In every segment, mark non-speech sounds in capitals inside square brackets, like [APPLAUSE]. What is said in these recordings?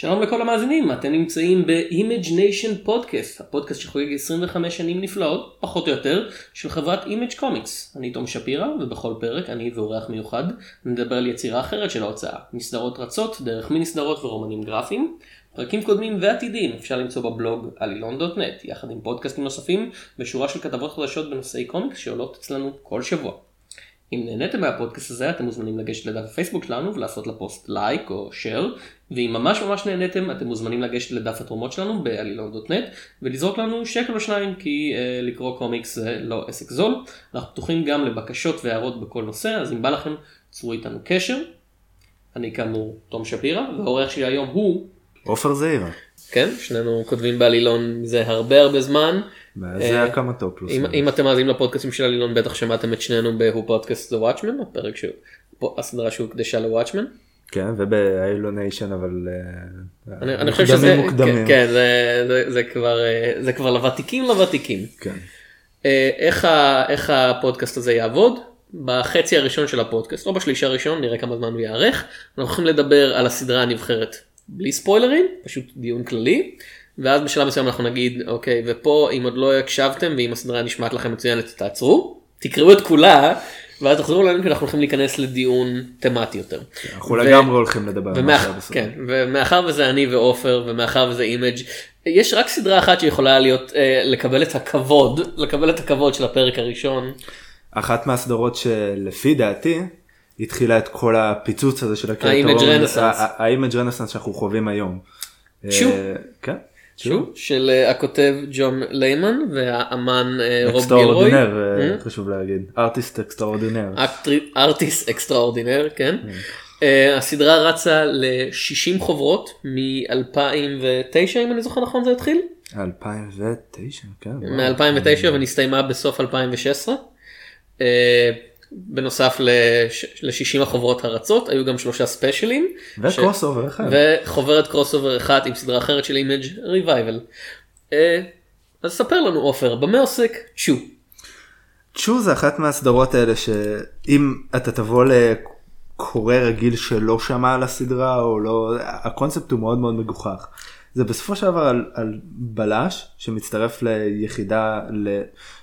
שלום לכל המאזינים, אתם נמצאים ב-Image Nation Podcast, הפודקאסט שחוגג 25 שנים נפלאות, פחות או יותר, של חברת Image Comics. אני תום שפירא, ובכל פרק אני ואורח מיוחד נדבר על יצירה אחרת של ההוצאה, מסדרות רצות, דרך מיני סדרות ורומנים גרפיים. פרקים קודמים ועתידיים אפשר למצוא בבלוג עלילון.נט, יחד עם פודקאסטים נוספים ושורה של כתבות חדשות בנושאי קומיקס שעולות אצלנו כל שבוע. אם נהניתם מהפודקאסט הזה אתם מוזמנים לגשת לדף הפייסבוק שלנו ולעשות לפוסט לייק או שייר ואם ממש ממש נהניתם אתם מוזמנים לגשת לדף התרומות שלנו בעלילון.נט ולזרוק לנו שקל או שניים כי uh, לקרוא קומיקס זה לא עסק זול. אנחנו פתוחים גם לבקשות והערות בכל נושא אז אם בא לכם צרו איתנו קשר. אני כאמור תום שפירא והעורך שלי היום הוא עופר זעירה. כן שנינו כותבים בעלילון זה הרבה הרבה זמן. זה הקמתו פלוס. אם, אתם מאזינים לפודקאסטים של עלילון בטח שמעתם את שנינו בהו פודקאסט The Watchman הפרק שהוא הסדרה שהוקדשה לוואטשמן. כן ובאילוניישן אבל אני, אני חושב שזה כן, כן זה, זה, זה כבר זה כבר לוותיקים לוותיקים. כן. איך, ה, איך הפודקאסט הזה יעבוד בחצי הראשון של הפודקאסט או בשליש הראשון נראה כמה זמן הוא יארך אנחנו הולכים לדבר על הסדרה הנבחרת בלי ספוילרים פשוט דיון כללי ואז בשלב מסוים אנחנו נגיד אוקיי ופה אם עוד לא הקשבתם ואם הסדרה נשמעת לכם מצוינת תעצרו תקראו את כולה ואז תחזרו אלינו כי אנחנו הולכים להיכנס לדיון תמטי יותר. אנחנו לגמרי הולכים לדבר. כן ומאחר וזה אני ועופר ומאחר וזה Image יש רק סדרה אחת שיכולה להיות אה, לקבל את הכבוד לקבל את הכבוד של הפרק הראשון. אחת מהסדרות שלפי דעתי התחילה את כל הפיצוץ הזה של ה Image renaissance. ה Image renaissance שאנחנו חווים היום. Chew. כן. שוב, של הכותב ג'ון ליימן והאמן רוב גילרוי. אקסטראורדינר חשוב להגיד. ארטיסט אקסטראורדינר. ארטיסט אקסטראורדינר, כן. הסדרה רצה ל-60 חוברות מ-2009 אם אני זוכר נכון זה התחיל? 2009, כן. מ-2009 ונסתיימה בסוף 2016. בנוסף ל-60 החוברות הרצות היו גם שלושה ספיישלים. ו crossover אחד. וחוברת crossover אחת עם סדרה אחרת של Image Revival. אז ספר לנו עופר במה עוסק צ'ו. צ'ו זה אחת מהסדרות האלה שאם אתה תבוא לקורא רגיל שלא שמע על הסדרה או לא הקונספט הוא מאוד מאוד מגוחך. זה בסופו של דבר על, על בלש שמצטרף ליחידה ל...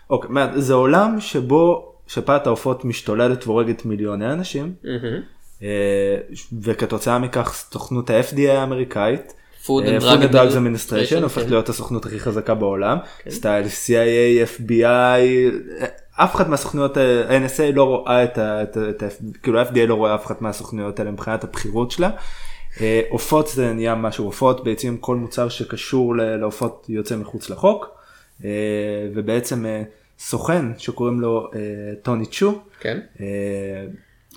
אוקיי, זה עולם שבו שפעת העופות משתוללת והורגת מיליוני אנשים וכתוצאה מכך סוכנות ה-FDA האמריקאית. Food and Drug Administration הופכת להיות הסוכנות הכי חזקה בעולם, סטייל CIA, FBI, אף אחת מהסוכנויות ה-NSA לא רואה את ה... כאילו ה-FDA לא רואה אף אחת מהסוכנויות האלה מבחינת הבחירות שלה. עופות זה נהיה משהו עופות בעצם כל מוצר שקשור לעופות יוצא מחוץ לחוק ובעצם סוכן שקוראים לו טוני צ'ו. כן.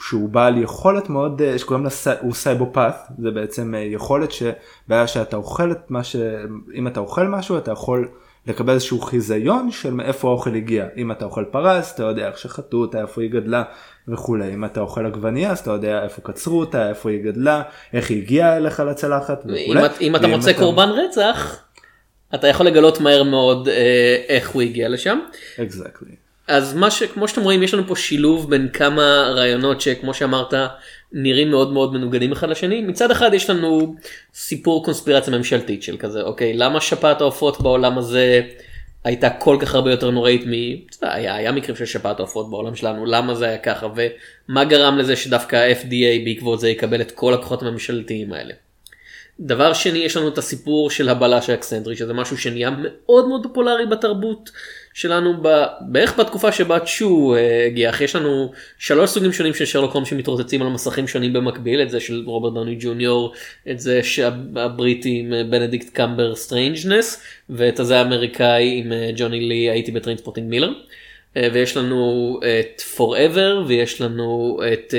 שהוא בעל יכולת מאוד שקוראים לה הוא סייבופת זה בעצם יכולת שבעיה שאתה אוכל את מה שאם אתה אוכל משהו אתה יכול לקבל איזשהו חיזיון של מאיפה האוכל הגיע אם אתה אוכל פרס אתה יודע איך שחטו אותה איפה היא גדלה וכולי אם אתה אוכל עגבנייה אז אתה יודע איפה קצרו אותה איפה היא גדלה איך היא הגיעה אליך לצלחת וכולי. אם אתה מוצא קורבן רצח אתה יכול לגלות מהר מאוד אה, איך הוא הגיע לשם. Exactly. אז מה שכמו שאתם רואים יש לנו פה שילוב בין כמה רעיונות שכמו שאמרת נראים מאוד מאוד מנוגדים אחד לשני מצד אחד יש לנו סיפור קונספירציה ממשלתית של כזה אוקיי למה שפעת העופות בעולם הזה הייתה כל כך הרבה יותר נוראית מ... היה, היה מקרים של שפעת העופות בעולם שלנו למה זה היה ככה ומה גרם לזה שדווקא ה-FDA בעקבות זה יקבל את כל הכוחות הממשלתיים האלה. דבר שני יש לנו את הסיפור של הבלש האקסנטרי שזה משהו שנהיה מאוד מאוד פופולרי בתרבות שלנו בערך בתקופה שבה צ'ו הגיע יש לנו שלוש סוגים שונים של שרלוק הולמס שמתרוצצים על מסכים שונים במקביל את זה של רוברט דוני ג'וניור את זה שהבריטי עם בנדיקט קמבר סטרנג'נס ואת הזה האמריקאי עם ג'וני לי הייתי ב Trainspotting מילר. ויש לנו את forever ויש לנו את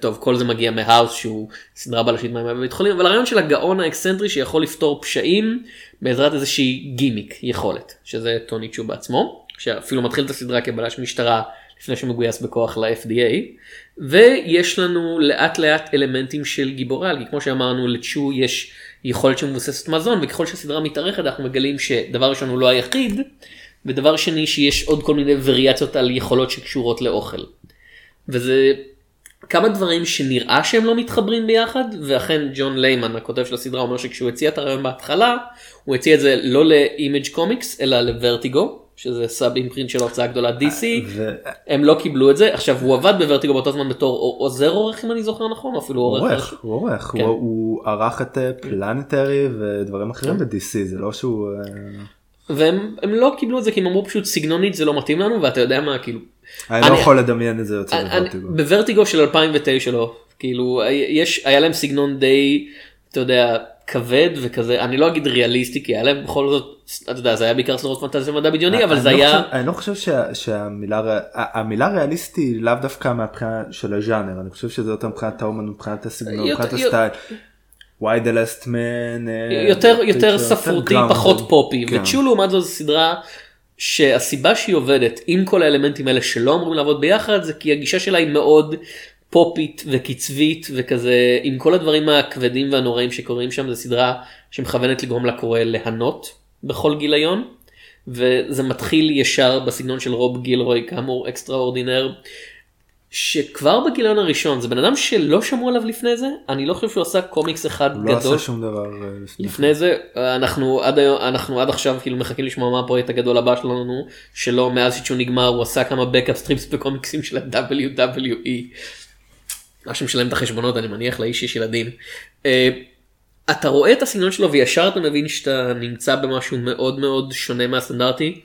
טוב כל זה מגיע מ House שהוא סדרה בלשית מים בבית חולים אבל הרעיון של הגאון האקסנטרי שיכול לפתור פשעים בעזרת איזושהי גימיק יכולת שזה טוני צ'ו בעצמו שאפילו מתחיל את הסדרה כבלש משטרה לפני שמגויס בכוח ל-FDA ויש לנו לאט לאט אלמנטים של גיבורי על כי כמו שאמרנו לצ'ו יש יכולת שמבוססת מזון וככל שהסדרה מתארכת אנחנו מגלים שדבר ראשון הוא לא היחיד. ודבר שני שיש עוד כל מיני וריאציות על יכולות שקשורות לאוכל. וזה כמה דברים שנראה שהם לא מתחברים ביחד ואכן ג'ון ליימן הכותב של הסדרה אומר שכשהוא הציע את הרעיון בהתחלה הוא הציע את זה לא ל Image Comics אלא לוורטיגו שזה sub imprint של ההוצאה הגדולה DC ו... הם לא קיבלו את זה עכשיו הוא עבד בוורטיגו באותו זמן בתור עוזר עורך אם אני זוכר נכון אפילו עורך. עורך, הוא עורך, כן. הוא, הוא ערך את אה, פלנטרי ודברים אחרים ב-DC זה לא שהוא אה, והם הם לא קיבלו את זה כי הם אמרו פשוט סגנונית זה לא מתאים לנו ואתה יודע מה כאילו אני לא אני- יכול לדמיין את זה יוצא אני- לוורטיגו. בוורטיגו של 2009 לא כאילו יש היה להם סגנון די אתה יודע כבד וכזה אני לא אגיד ריאליסטי כי היה להם בכל זאת אתה יודע זה היה בעיקר סדרות פנטזיה ומדע בדיוני אבל אני זה לא היה אני לא חושב שה- שהמילה ריאליסטי לאו דווקא מהבחינה של הז'אנר אני חושב שזה יותר מבחינת האומן מבחינת הסגנון יותר- מבחינת יותר- הסטייל. Why the last man אה, יותר יותר ספרותי. פחות פופי כן. וצ'ו לעומת זאת סדרה שהסיבה שהיא עובדת עם כל האלמנטים האלה שלא אמורים לעבוד ביחד זה כי הגישה שלה היא מאוד פופית וקצבית וכזה עם כל הדברים הכבדים והנוראים שקורים שם זו סדרה שמכוונת לגרום לקורא ליהנות בכל גיליון וזה מתחיל ישר בסגנון של רוב גילרוי כאמור extraordinaire שכבר בגיליון הראשון זה בן אדם שלא שמעו עליו לפני זה אני לא חושב שהוא עשה קומיקס אחד הוא לא גדול. עשה שום דבר אה, לפני לפני זה אנחנו עד היום אנחנו עד עכשיו כאילו מחכים לשמוע מה הפרויקט הגדול הבא שלנו שלא מאז שהוא נגמר הוא עשה כמה backup strips בקומיקסים של ה-WWE. מה שמשלם את החשבונות אני מניח לאיש יש ילדים. אה, אתה רואה את הסגנון שלו וישר אתה מבין שאתה נמצא במשהו מאוד מאוד שונה מהסטנדרטי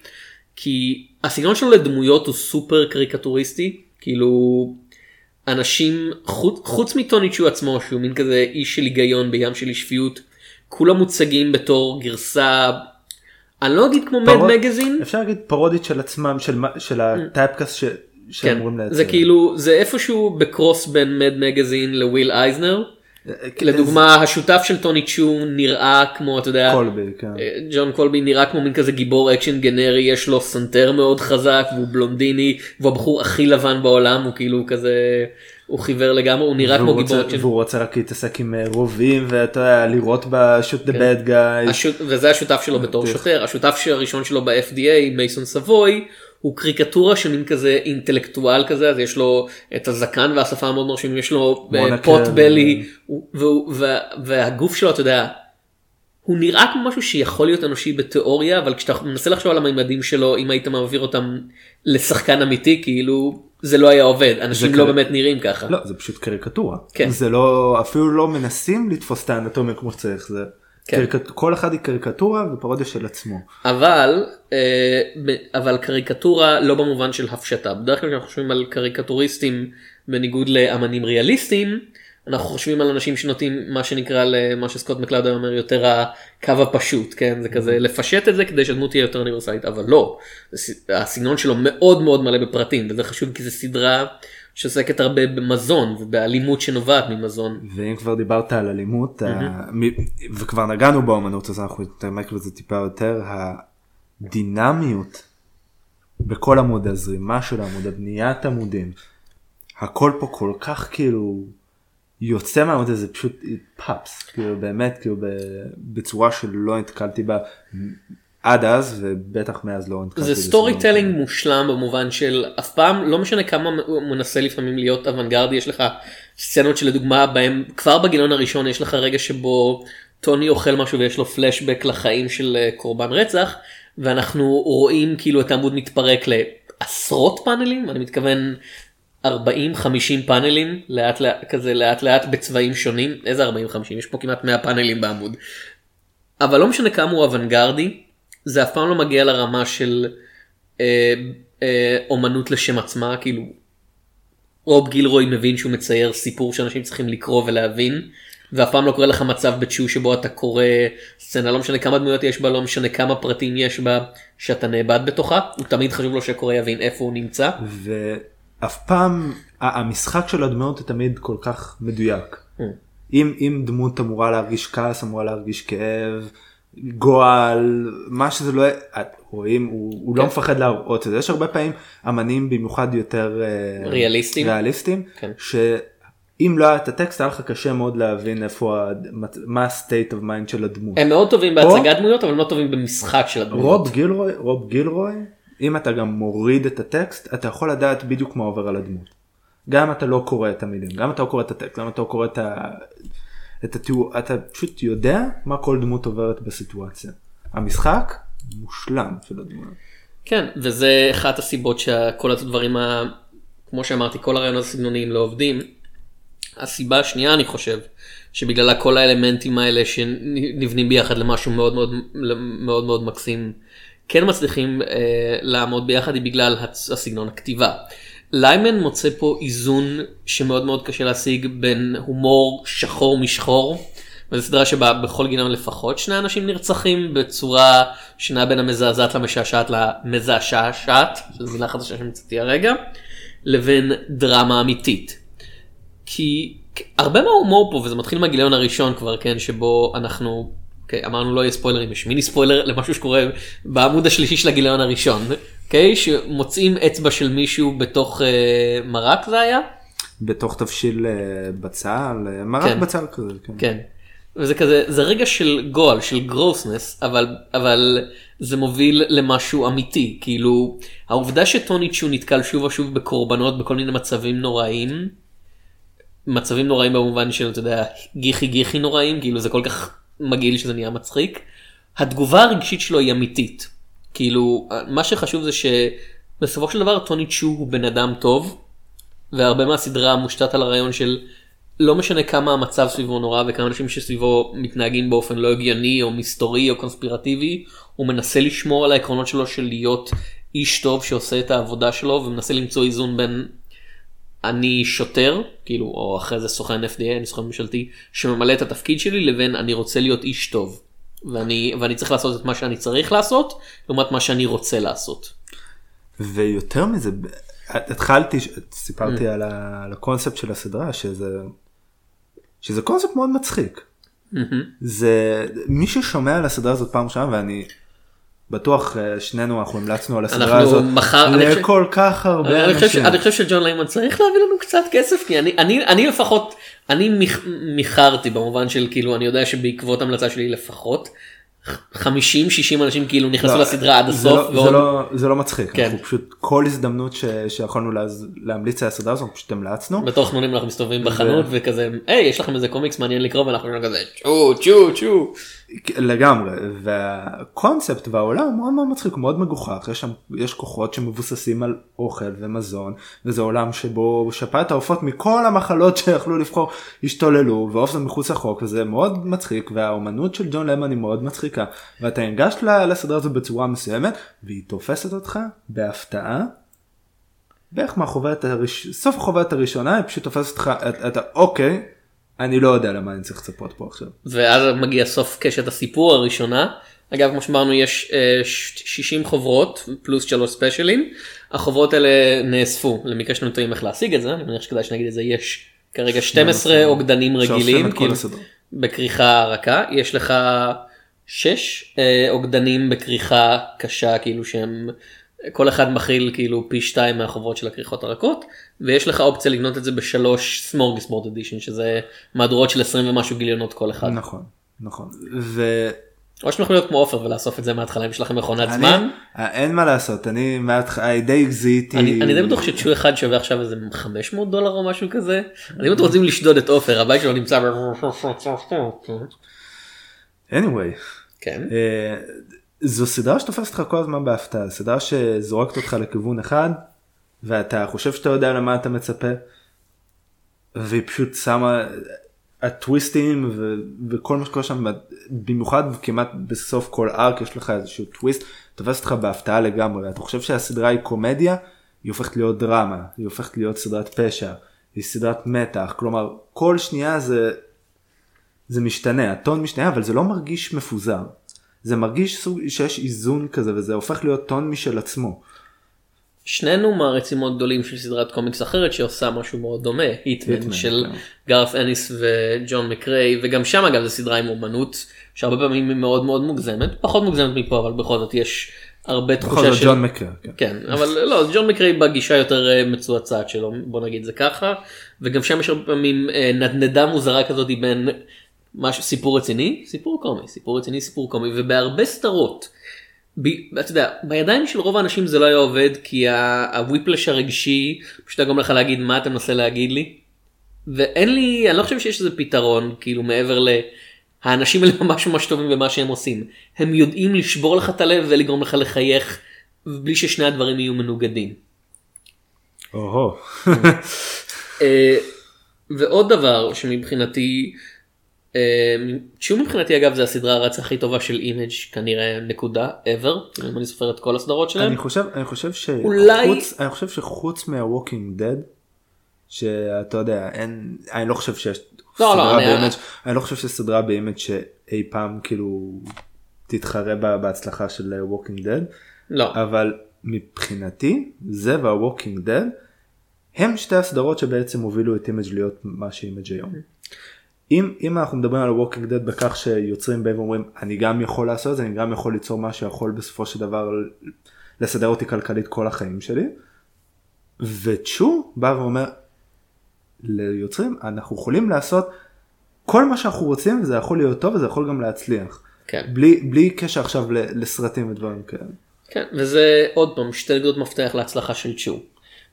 כי הסגנון שלו לדמויות הוא סופר קריקטוריסטי כאילו אנשים חוץ, חוץ מטוני צ'ו עצמו שהוא מין כזה איש של היגיון בים של אי שפיות כולם מוצגים בתור גרסה אני לא אגיד כמו Mad פרוד- מגזין אפשר להגיד פרודית של עצמם של של ה typecast ש- כן, שאמורים לייצר. זה כאילו זה איפשהו ב cross בין Mad Magazine לוויל אייזנר לדוגמה השותף של טוני צ'ו נראה כמו אתה יודע קולבי כן. אה, ג'ון קולבי נראה כמו מין כזה גיבור אקשן גנרי יש לו סנטר מאוד חזק והוא בלונדיני והוא הבחור הכי לבן בעולם הוא כאילו כזה הוא חיוור לגמרי הוא נראה כמו גיבור רוצה- אקשן. והוא רוצה רק להתעסק עם אה, רובים ואתה יודע לירות ב shoot the. bad. ה shoot... וזה השותף שלו בתור. שוטר השותף הראשון שלו ב-FDA מייסון סבוי הוא קריקטורה של מין כזה אינטלקטואל כזה אז יש לו את הזקן והשפה המאוד מרשימים יש לו אה. פוט בלי והגוף שלו אתה יודע. הוא נראה כמו משהו שיכול להיות אנושי בתיאוריה אבל כשאתה מנסה לחשוב על הממדים שלו אם היית מעביר אותם לשחקן אמיתי כאילו זה לא היה עובד אנשים לא כזה- באמת נראים ככה. לא זה פשוט קריקטורה. כן. זה לא אפילו לא מנסים לתפוס את האנטומיה כמו שצריך זה. כן. קריקט- כל אחד היא קריקטורה ופרודיה של עצמו. אבל אה, אבל קריקטורה לא במובן של הפשטה בדרך כלל כשאנחנו חושבים על קריקטוריסטים בניגוד לאמנים ריאליסטים אנחנו חושבים על אנשים שנוטים מה שנקרא למה שסקוט מקלאוד אומר יותר הקו הפשוט כן זה כזה לפשט את זה כדי שהדמות תהיה יותר אוניברסלית אבל לא זה הסגנון שלו מאוד מאוד מלא בפרטים וזה חשוב כי זו סדרה שעוסקת הרבה במזון ובאלימות שנובעת ממזון. ואם כבר דיברת על אלימות ה- מ- וכבר נגענו באמנות אז אנחנו נתעמק בזה טיפה יותר. הדינמיות בכל עמוד הזרימה של העמוד הבניית עמודים הכל פה כל כך כאילו יוצא מהעמוד הזה פשוט pops כאילו באמת כאילו בצורה שלא נתקלתי בה עד אז ובטח מאז לא נתקלתי זה story. telling מושלם במובן של אף פעם לא משנה כמה הוא מנסה לפעמים להיות אוונגרדי יש לך סצנות שלדוגמה בהם כבר בגיליון הראשון יש לך רגע שבו טוני אוכל משהו ויש לו פלשבק לחיים של אה, קורבן רצח ואנחנו רואים כאילו את העמוד מתפרק לעשרות פאנלים אני מתכוון 40-50 פאנלים לאט לאט כזה לאט לאט בצבעים שונים איזה 40-50 יש פה כמעט 100 פאנלים בעמוד. אבל לא משנה כמה הוא אוונגרדי זה אף פעם לא מגיע לרמה של אה, אה, אומנות לשם עצמה כאילו רוב גילרוי מבין שהוא מצייר סיפור שאנשים צריכים לקרוא ולהבין ואף פעם לא קורה לך מצב בצ'ו שבו אתה קורא סצנה לא משנה כמה דמויות יש בה לא משנה כמה פרטים יש בה שאתה נאבד בתוכה הוא תמיד חשוב לו שהקורא יבין איפה הוא נמצא ואף פעם המשחק של הדמויות הוא תמיד כל כך מדויק. Mm. אם, אם דמות אמורה להרגיש כעס אמורה להרגיש כאב גועל מה שזה לא רואים הוא, הוא לא כן. מפחד להראות את זה יש הרבה פעמים אמנים במיוחד יותר אה, ריאליסטים. ריאליסטים כן. שאם לא היה את הטקסט היה לך קשה מאוד להבין איפה מה ה-state of mind של הדמות. הם מאוד טובים בהצגת דמויות אבל הם לא טובים במשחק של הדמויות. רוב גילרוי רוב גילרוי אם אתה גם מוריד את הטקסט אתה יכול לדעת בדיוק מה עובר על הדמות. גם אם אתה לא קורא את המילים, גם אם אתה לא קורא את הטקסט, גם אם אתה לא קורא את ה... את התיאור, אתה פשוט יודע מה כל דמות עוברת בסיטואציה. המשחק מושלם של הדמות. כן, וזה אחת הסיבות שכל הדברים, ה... כמו שאמרתי, כל הרעיונות הסגנוניים לא עובדים. הסיבה השנייה אני חושב, שבגללה כל האלמנטים האלה שנבנים ביחד למשהו מאוד מאוד מאוד מאוד מקסים, כן מצליחים אה, לעמוד ביחד היא בגלל הסגנון הכתיבה. ליימן מוצא פה איזון שמאוד מאוד קשה להשיג בין הומור שחור משחור. וזו סדרה שבה בכל גיליון לפחות שני אנשים נרצחים בצורה שנעה בין המזעזעת למשעשעת למזעשעת, שזו מילה חדשה שמצאתי הרגע, לבין דרמה אמיתית. כי הרבה מההומור פה וזה מתחיל מהגיליון הראשון כבר כן שבו אנחנו okay, אמרנו לא יהיה ספוילרים יש מיני ספוילר למשהו שקורה בעמוד השלישי של הגיליון הראשון okay, שמוצאים אצבע של מישהו בתוך uh, מרק זה היה. בתוך תבשיל uh, בצל uh, מרק כן. בצל כזה. כן. כן. וזה כזה זה רגע של גועל של גרוסנס אבל אבל זה מוביל למשהו אמיתי כאילו העובדה שטוני צ'ו נתקל שוב ושוב בקורבנות בכל מיני מצבים נוראים. מצבים נוראים במובן של אתה יודע גיחי גיחי נוראים כאילו זה כל כך מגעיל שזה נהיה מצחיק. התגובה הרגשית שלו היא אמיתית. כאילו מה שחשוב זה שבסופו של דבר טוני צ'ו הוא בן אדם טוב והרבה מהסדרה מושתת על הרעיון של לא משנה כמה המצב סביבו נורא וכמה אנשים שסביבו מתנהגים באופן לא הגיוני או מסתורי או קונספירטיבי הוא מנסה לשמור על העקרונות שלו של להיות איש טוב שעושה את העבודה שלו ומנסה למצוא איזון בין אני שוטר כאילו או אחרי זה סוכן FDA אני סוכן ממשלתי שממלא את התפקיד שלי לבין אני רוצה להיות איש טוב ואני ואני צריך לעשות את מה שאני צריך לעשות לעומת מה שאני רוצה לעשות. ויותר מזה התחלתי סיפרתי mm. על, ה, על הקונספט של הסדרה שזה שזה קונספט מאוד מצחיק. Mm-hmm. זה מי ששומע על הסדרה הזאת פעם ראשונה ואני בטוח אה, שנינו אנחנו המלצנו על הסדרה הזאת מחר, לכל כך הרבה אנשים. אני חושב שג'ון ליימן צריך להביא לנו קצת כסף כי אני, אני, אני לפחות אני מיכרתי במובן של כאילו אני יודע שבעקבות המלצה שלי לפחות 50-60 אנשים כאילו נכנסו לא, לסדרה עד הסוף. לא, ועוד... זה, לא, זה לא מצחיק, כן. אנחנו פשוט כל הזדמנות ש, שיכולנו לה, להמליץ על הסדרה הזאת פשוט המלצנו. בתוך חנונים אנחנו מסתובבים בחנות ו... וכזה היי יש לכם איזה קומיקס מעניין לקרוא ואנחנו כזה צ'ו צ'ו צ'ו. לגמרי והקונספט והעולם מאוד מאוד מצחיק מאוד מגוחך יש שם יש כוחות שמבוססים על אוכל ומזון וזה עולם שבו שפעת העופות מכל המחלות שיכלו לבחור השתוללו ועוף זה מחוץ לחוק וזה מאוד מצחיק והאומנות של ג'ון למון היא מאוד מצחיקה ואתה הנגשת לסדרה הזאת בצורה מסוימת והיא תופסת אותך בהפתעה. בערך מהחוברת הראש... סוף החוברת הראשונה היא פשוט תופסת אותך אתה אוקיי אני לא יודע למה אני צריך לצפות פה עכשיו. ואז מגיע סוף קשת הסיפור הראשונה. אגב כמו שאמרנו יש uh, 60 חוברות פלוס שלוש ספיישלים. החוברות האלה נאספו למקרה שאתם טועים איך להשיג את זה אני מניח שכדאי שנגיד את זה יש כרגע 12 עוגדנים רגילים כאילו, בכריכה רכה יש לך 6 uh, עוגדנים בכריכה קשה כאילו שהם כל אחד מכיל כאילו פי שתיים מהחוברות של הכריכות הרכות ויש לך אופציה לקנות את זה בשלוש סמורגסבורד אדישן שזה מהדורות של 20 ומשהו גיליונות כל אחד. נכון נכון. ו... או שאתם יכולים להיות כמו עופר ולאסוף את זה מההתחלה אם יש לכם מכונת זמן. אה, אין מה לעשות אני מההתחלה די זיהיתי. אני די בטוח שצ'ו אחד שווה עכשיו איזה 500 דולר או משהו כזה. אני אתם רוצים לשדוד את עופר הבית שלו נמצא. anyway. כן. אה, זו סדרה שתופסת אותך כל הזמן בהפתעה, סדרה שזורקת אותך לכיוון אחד ואתה חושב שאתה יודע למה אתה מצפה והיא פשוט שמה הטוויסטים ו- וכל מה שקורה שם במיוחד כמעט בסוף כל ארק יש לך איזשהו טוויסט תופס אותך בהפתעה לגמרי אתה חושב שהסדרה היא קומדיה היא הופכת להיות דרמה היא הופכת להיות סדרת פשע היא סדרת מתח כלומר כל שנייה זה זה משתנה הטון משתנה אבל זה לא מרגיש מפוזר זה מרגיש סוג שיש איזון כזה וזה הופך להיות טון משל עצמו. שנינו מעריצים מאוד גדולים של סדרת קומיקס אחרת שעושה משהו מאוד דומה היטמן של כן. גארף אניס וג'ון מקריי וגם שם אגב זו סדרה עם אומנות שהרבה פעמים היא מאוד מאוד מוגזמת פחות מוגזמת מפה אבל בכל זאת יש הרבה תחושה של ג'ון מקריי כן. כן אבל לא ג'ון מקריי בגישה יותר אה, מצועצעת שלו בוא נגיד זה ככה וגם שם יש הרבה פעמים אה, נדנדה מוזרה כזאת בין משהו סיפור רציני סיפור קומי סיפור רציני סיפור קומי ובהרבה סדרות ב, אתה יודע, בידיים של רוב האנשים זה לא היה עובד כי ה whiplash הרגשי פשוט היה גורם לך להגיד מה אתה מנסה להגיד לי. ואין לי, אני לא חושב שיש איזה פתרון כאילו מעבר ל... האנשים האלה ממש ממש טובים במה שהם עושים. הם יודעים לשבור לך את הלב ולגרום לך לחייך בלי ששני הדברים יהיו מנוגדים. או-הו. אה, ועוד דבר שמבחינתי, שהוא מבחינתי אגב זה הסדרה הרצה הכי טובה של Image כנראה נקודה ever אם אני סופר את כל הסדרות שלהם. אני חושב אני חושב שחוץ אני חושב שחוץ מה Walking Dead שאתה יודע אין אני לא חושב שיש לא, לא, סדרה אני- ב Image אני לא חושב שסדרה ב Image שאי פעם כאילו תתחרה בה- בהצלחה של Walking Dead לא. אבל מבחינתי זה וה Walking Dead הם שתי הסדרות שבעצם הובילו את Image להיות מה ש Image היום. אם, אם אנחנו מדברים על Walking Dead בכך שיוצרים באים ואומרים אני גם יכול לעשות את זה אני גם יכול ליצור מה שיכול בסופו של דבר לסדר אותי כלכלית כל החיים שלי. וצ'ו בא ואומר ליוצרים אנחנו יכולים לעשות כל מה שאנחנו רוצים וזה יכול להיות טוב וזה יכול גם להצליח. כן. בלי, בלי קשר עכשיו ל- לסרטים ודברים כאלה. כן, וזה עוד פעם שתי נקודות מפתח להצלחה של צ'ו.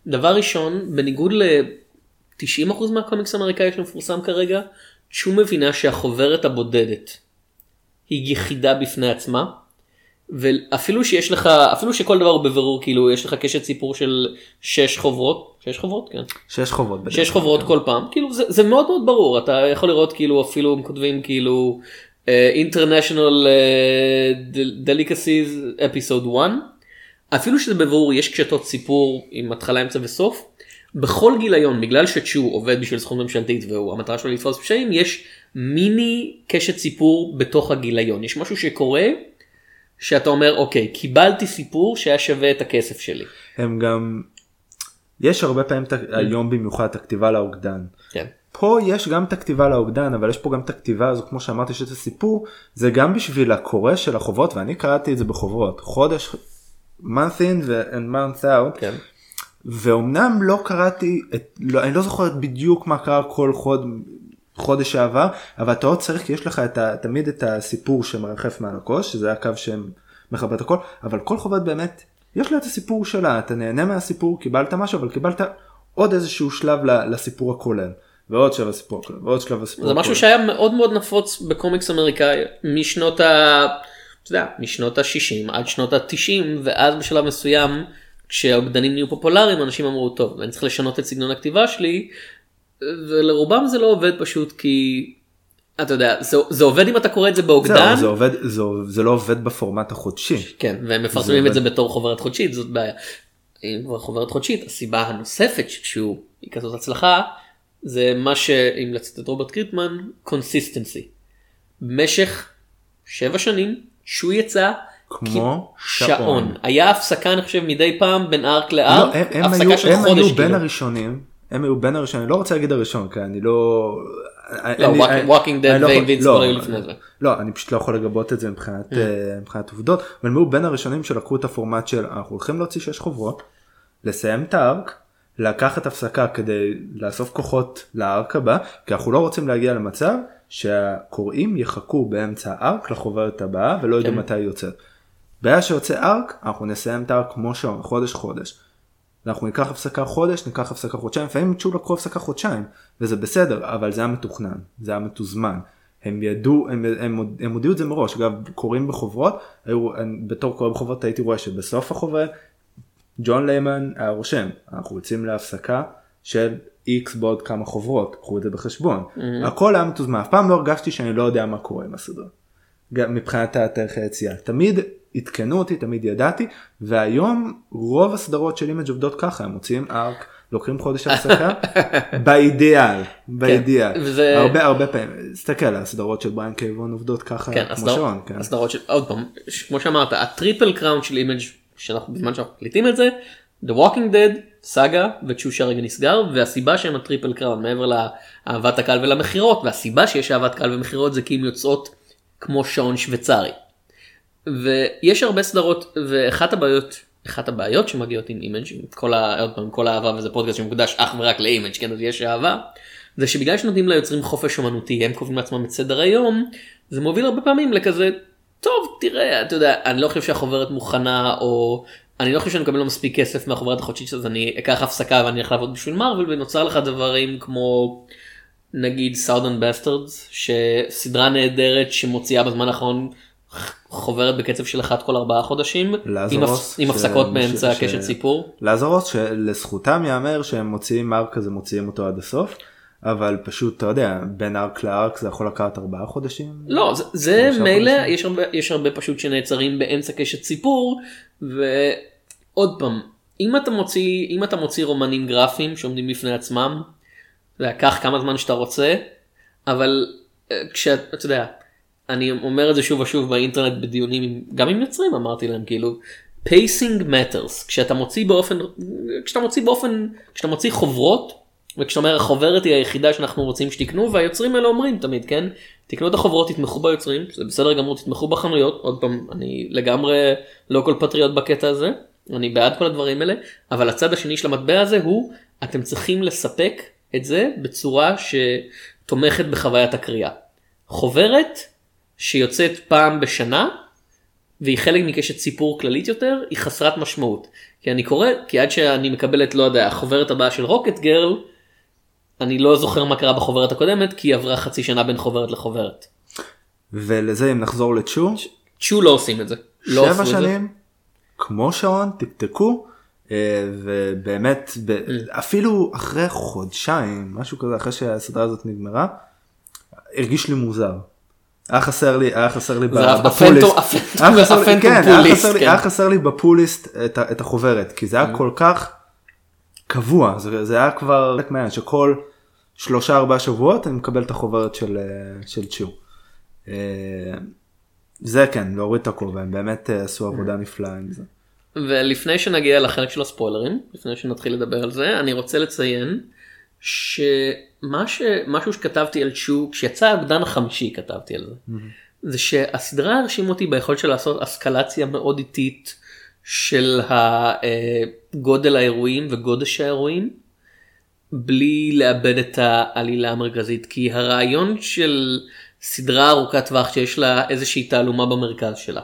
דבר ראשון, בניגוד ל-90% מהקומיקס האמריקאי שמפורסם כרגע, צ'ו מבינה שהחוברת הבודדת היא יחידה בפני עצמה, ואפילו שיש לך, אפילו שכל דבר הוא בבירור, כאילו יש לך קשת סיפור של שש חוברות, שש חוברות? כן. שש. בדרך שש. חוברות כל פעם כאילו זה, זה מאוד מאוד ברור אתה יכול לראות כאילו אפילו הם כותבים כאילו international uh, delicacies episode 1 אפילו שזה בבירור יש קשתות סיפור עם התחלה אמצע וסוף בכל גיליון בגלל שצ'ו עובד בשביל סכום ממשלתית והמטרה שלו לתפוס פשעים יש מיני קשת סיפור בתוך הגיליון יש משהו שקורה שאתה אומר אוקיי קיבלתי סיפור שהיה שווה את הכסף שלי. הם גם יש הרבה פעמים את ה- היום במיוחד את הכתיבה לאוגדן. כן. פה יש גם את הכתיבה לאוגדן אבל יש פה גם את הכתיבה הזו כמו שאמרתי שיש את הסיפור זה גם בשביל הקורא של החובות ואני קראתי את זה בחוברות חודש month in and month out כן. ואומנם לא קראתי את לא, אני לא זוכר בדיוק מה קרה כל חוד, חודש שעבר אבל אתה עוד צריך כי יש לך את ה, תמיד את הסיפור שמרחף מעל הכוס שזה הקו שמכבה את הכל אבל כל חובת באמת יש לה את הסיפור שלה אתה נהנה מהסיפור קיבלת משהו אבל קיבלת עוד איזשהו שלב לסיפור הכולל. ועוד שלב לסיפור הכולל ועוד שלב לסיפור זה משהו שהיה מאוד מאוד נפוץ בקומיקס אמריקאי משנות ה... אתה יודע, משנות ה-60 עד שנות ה-90 ואז בשלב מסוים כשהאוגדנים נהיו פופולריים אנשים אמרו טוב אני צריך לשנות את סגנון הכתיבה שלי ולרובם זה לא עובד פשוט כי אתה יודע זה, זה עובד אם אתה קורא את זה באוגדן זהו, זה עובד זה, זה לא עובד בפורמט החודשי כן והם מפרסמים את עובד. זה בתור חוברת חודשית זאת בעיה. אם כבר חוברת חודשית הסיבה הנוספת שהוא היא כזאת הצלחה זה מה שאם לצטט את רוברט קירקמן consistency. במשך שבע שנים שהוא יצא כמו שעון. שעון. היה הפסקה אני חושב מדי פעם בין arc לא, ל arc הם, הם, הפסקה היו, של הם חודש היו בין כאילו. הראשונים הם היו בין הראשונים לא רוצה להגיד הראשון כי אני לא. לא, לא יכול- ו-Invincible לא, היו לפני זה. לא אני פשוט לא יכול לגבות את זה מבחינת Mm. אה, מבחינת עובדות אבל הם היו בין הראשונים שלקחו את הפורמט של אנחנו הולכים להוציא שש חוברות לסיים את הארק לקחת הפסקה כדי לאסוף כוחות לארק הבא כי אנחנו לא רוצים להגיע למצב שהקוראים יחכו באמצע הארק לחוברת הבאה ולא כן. מתי היא יוצאת. ברגע שיוצא ארק אנחנו נסיים את הארק כמו שעון חודש חודש. אנחנו ניקח הפסקה חודש ניקח הפסקה חודשיים לפעמים צ'ו לקחו הפסקה חודשיים וזה בסדר אבל זה היה מתוכנן זה היה מתוזמן. הם ידעו הם, הם, הם, הודיעו את זה מראש אגב קוראים בחוברות היו, אני, בתור קורא בחוברות הייתי רואה שבסוף החוברת ג'ון ליימן היה רושם אנחנו יוצאים להפסקה של איקס בעוד כמה חוברות קחו את זה בחשבון הכל היה מתוזמן אף פעם לא הרגשתי שאני לא יודע מה קורה עם הסדרה. גם מבחינת התאריך היציאה תמיד עדכנו אותי תמיד ידעתי והיום רוב הסדרות של Image עובדות ככה הם מוציאים arc לוקחים חודש הפסקה [LAUGHS] באידיאל באידיאל וזה- הרבה הרבה פעמים תסתכל הסדרות של בריאן קיי ווהן עובדות ככה כן, כמו הסדר- שעון כן. הסדרות של עוד פעם כמו שאמרת ה triple crown של Image שאנחנו בזמן שאנחנו מקליטים את זה The Walking Dead Saga ו Chew שהרגע נסגר והסיבה שהם ה triple crown מעבר לאהבת הקהל ולמכירות והסיבה שיש אהבת קהל ומכירות זה כי הן יוצאות כמו שעון שוויצרי. ויש הרבה סדרות ואחת הבעיות אחת הבעיות שמגיעות עם Image עם כל, ה, פעם, כל האהבה וזה פודקאסט שמוקדש אך ורק ל Image כן אז יש אהבה. זה שבגלל שנותנים ליוצרים חופש אומנותי הם קובעים לעצמם את סדר היום זה מוביל הרבה פעמים לכזה טוב תראה אתה יודע אני לא חושב שהחוברת מוכנה או אני לא חושב שאני מקבל לו מספיק כסף מהחוברת החודשית אז אני אקח הפסקה ואני אלך לעבוד בשביל Marvel ונוצר לך דברים כמו נגיד Southern Bastards שסדרה נהדרת שמוציאה בזמן האחרון חוברת בקצב של אחת כל ארבעה חודשים עם, הפסקות ש... באמצע ש... הקשת סיפור. Lazarus שלזכותם ייאמר שהם מוציאים arc כזה מוציאים אותו עד הסוף. אבל פשוט אתה יודע בין arc ל arc זה יכול לקחת ארבעה חודשים. לא זה, זה מילא יש הרבה יש הרבה פשוט שנעצרים באמצע קשת סיפור ועוד פעם אם אתה מוציא אם אתה מוציא רומנים גרפיים שעומדים בפני עצמם. לקח כמה זמן שאתה רוצה אבל אה, כשאתה יודע אני אומר את זה שוב ושוב באינטרנט בדיונים גם עם יוצרים אמרתי להם כאילו pacing matters. כשאתה מוציא באופן כשאתה מוציא באופן כשאתה מוציא חוברות וכשאתה אומר החוברת היא היחידה שאנחנו רוצים שתקנו והיוצרים האלה אומרים תמיד כן? תקנו את החוברות תתמכו ביוצרים זה בסדר גמור תתמכו בחנויות. עוד פעם אני לגמרי לא כל פטריוט בקטע הזה אני בעד כל הדברים האלה אבל הצד השני של המטבע הזה הוא אתם צריכים לספק את זה בצורה שתומכת בחוויית הקריאה. חוברת שיוצאת פעם בשנה והיא חלק מקשת סיפור כללית יותר היא חסרת משמעות כי אני קורא כי עד שאני מקבל את לא יודע החוברת הבאה של רוקט גרל אני לא זוכר מה קרה בחוברת הקודמת כי היא עברה חצי שנה בין חוברת לחוברת. ולזה אם נחזור לצ'ו. צ'ו לא עושים את זה. לא שבע שנים כמו שעון אה, ובאמת Mm. אפילו אחרי חודשיים משהו כזה אחרי שהסדרה הזאת נגמרה הרגיש לי מוזר. היה חסר לי היה חסר לי בפוליסט. היה חסר לי- בפוליסט את החוברת כי זה היה כל כך קבוע זה היה כבר שכל שלושה ארבעה שבועות אני מקבל את החוברת של אה, של צ'ו. אה, זה כן להוריד את הכובע הם באמת אה, עשו עבודה נפלאה עם זה. ולפני שנגיע לחלק של הספוילרים לפני שנתחיל לדבר על זה אני רוצה לציין שמה ש... משהו שכתבתי על צ'ו כשיצא האוגדן החמישי כתבתי על זה זה שהסדרה הרשים אותי ביכולת של לעשות אסקלציה מאוד איטית של הגודל האירועים וגודש האירועים בלי לאבד את העלילה המרכזית כי הרעיון של סדרה ארוכת טווח שיש לה איזושהי תעלומה במרכז שלה.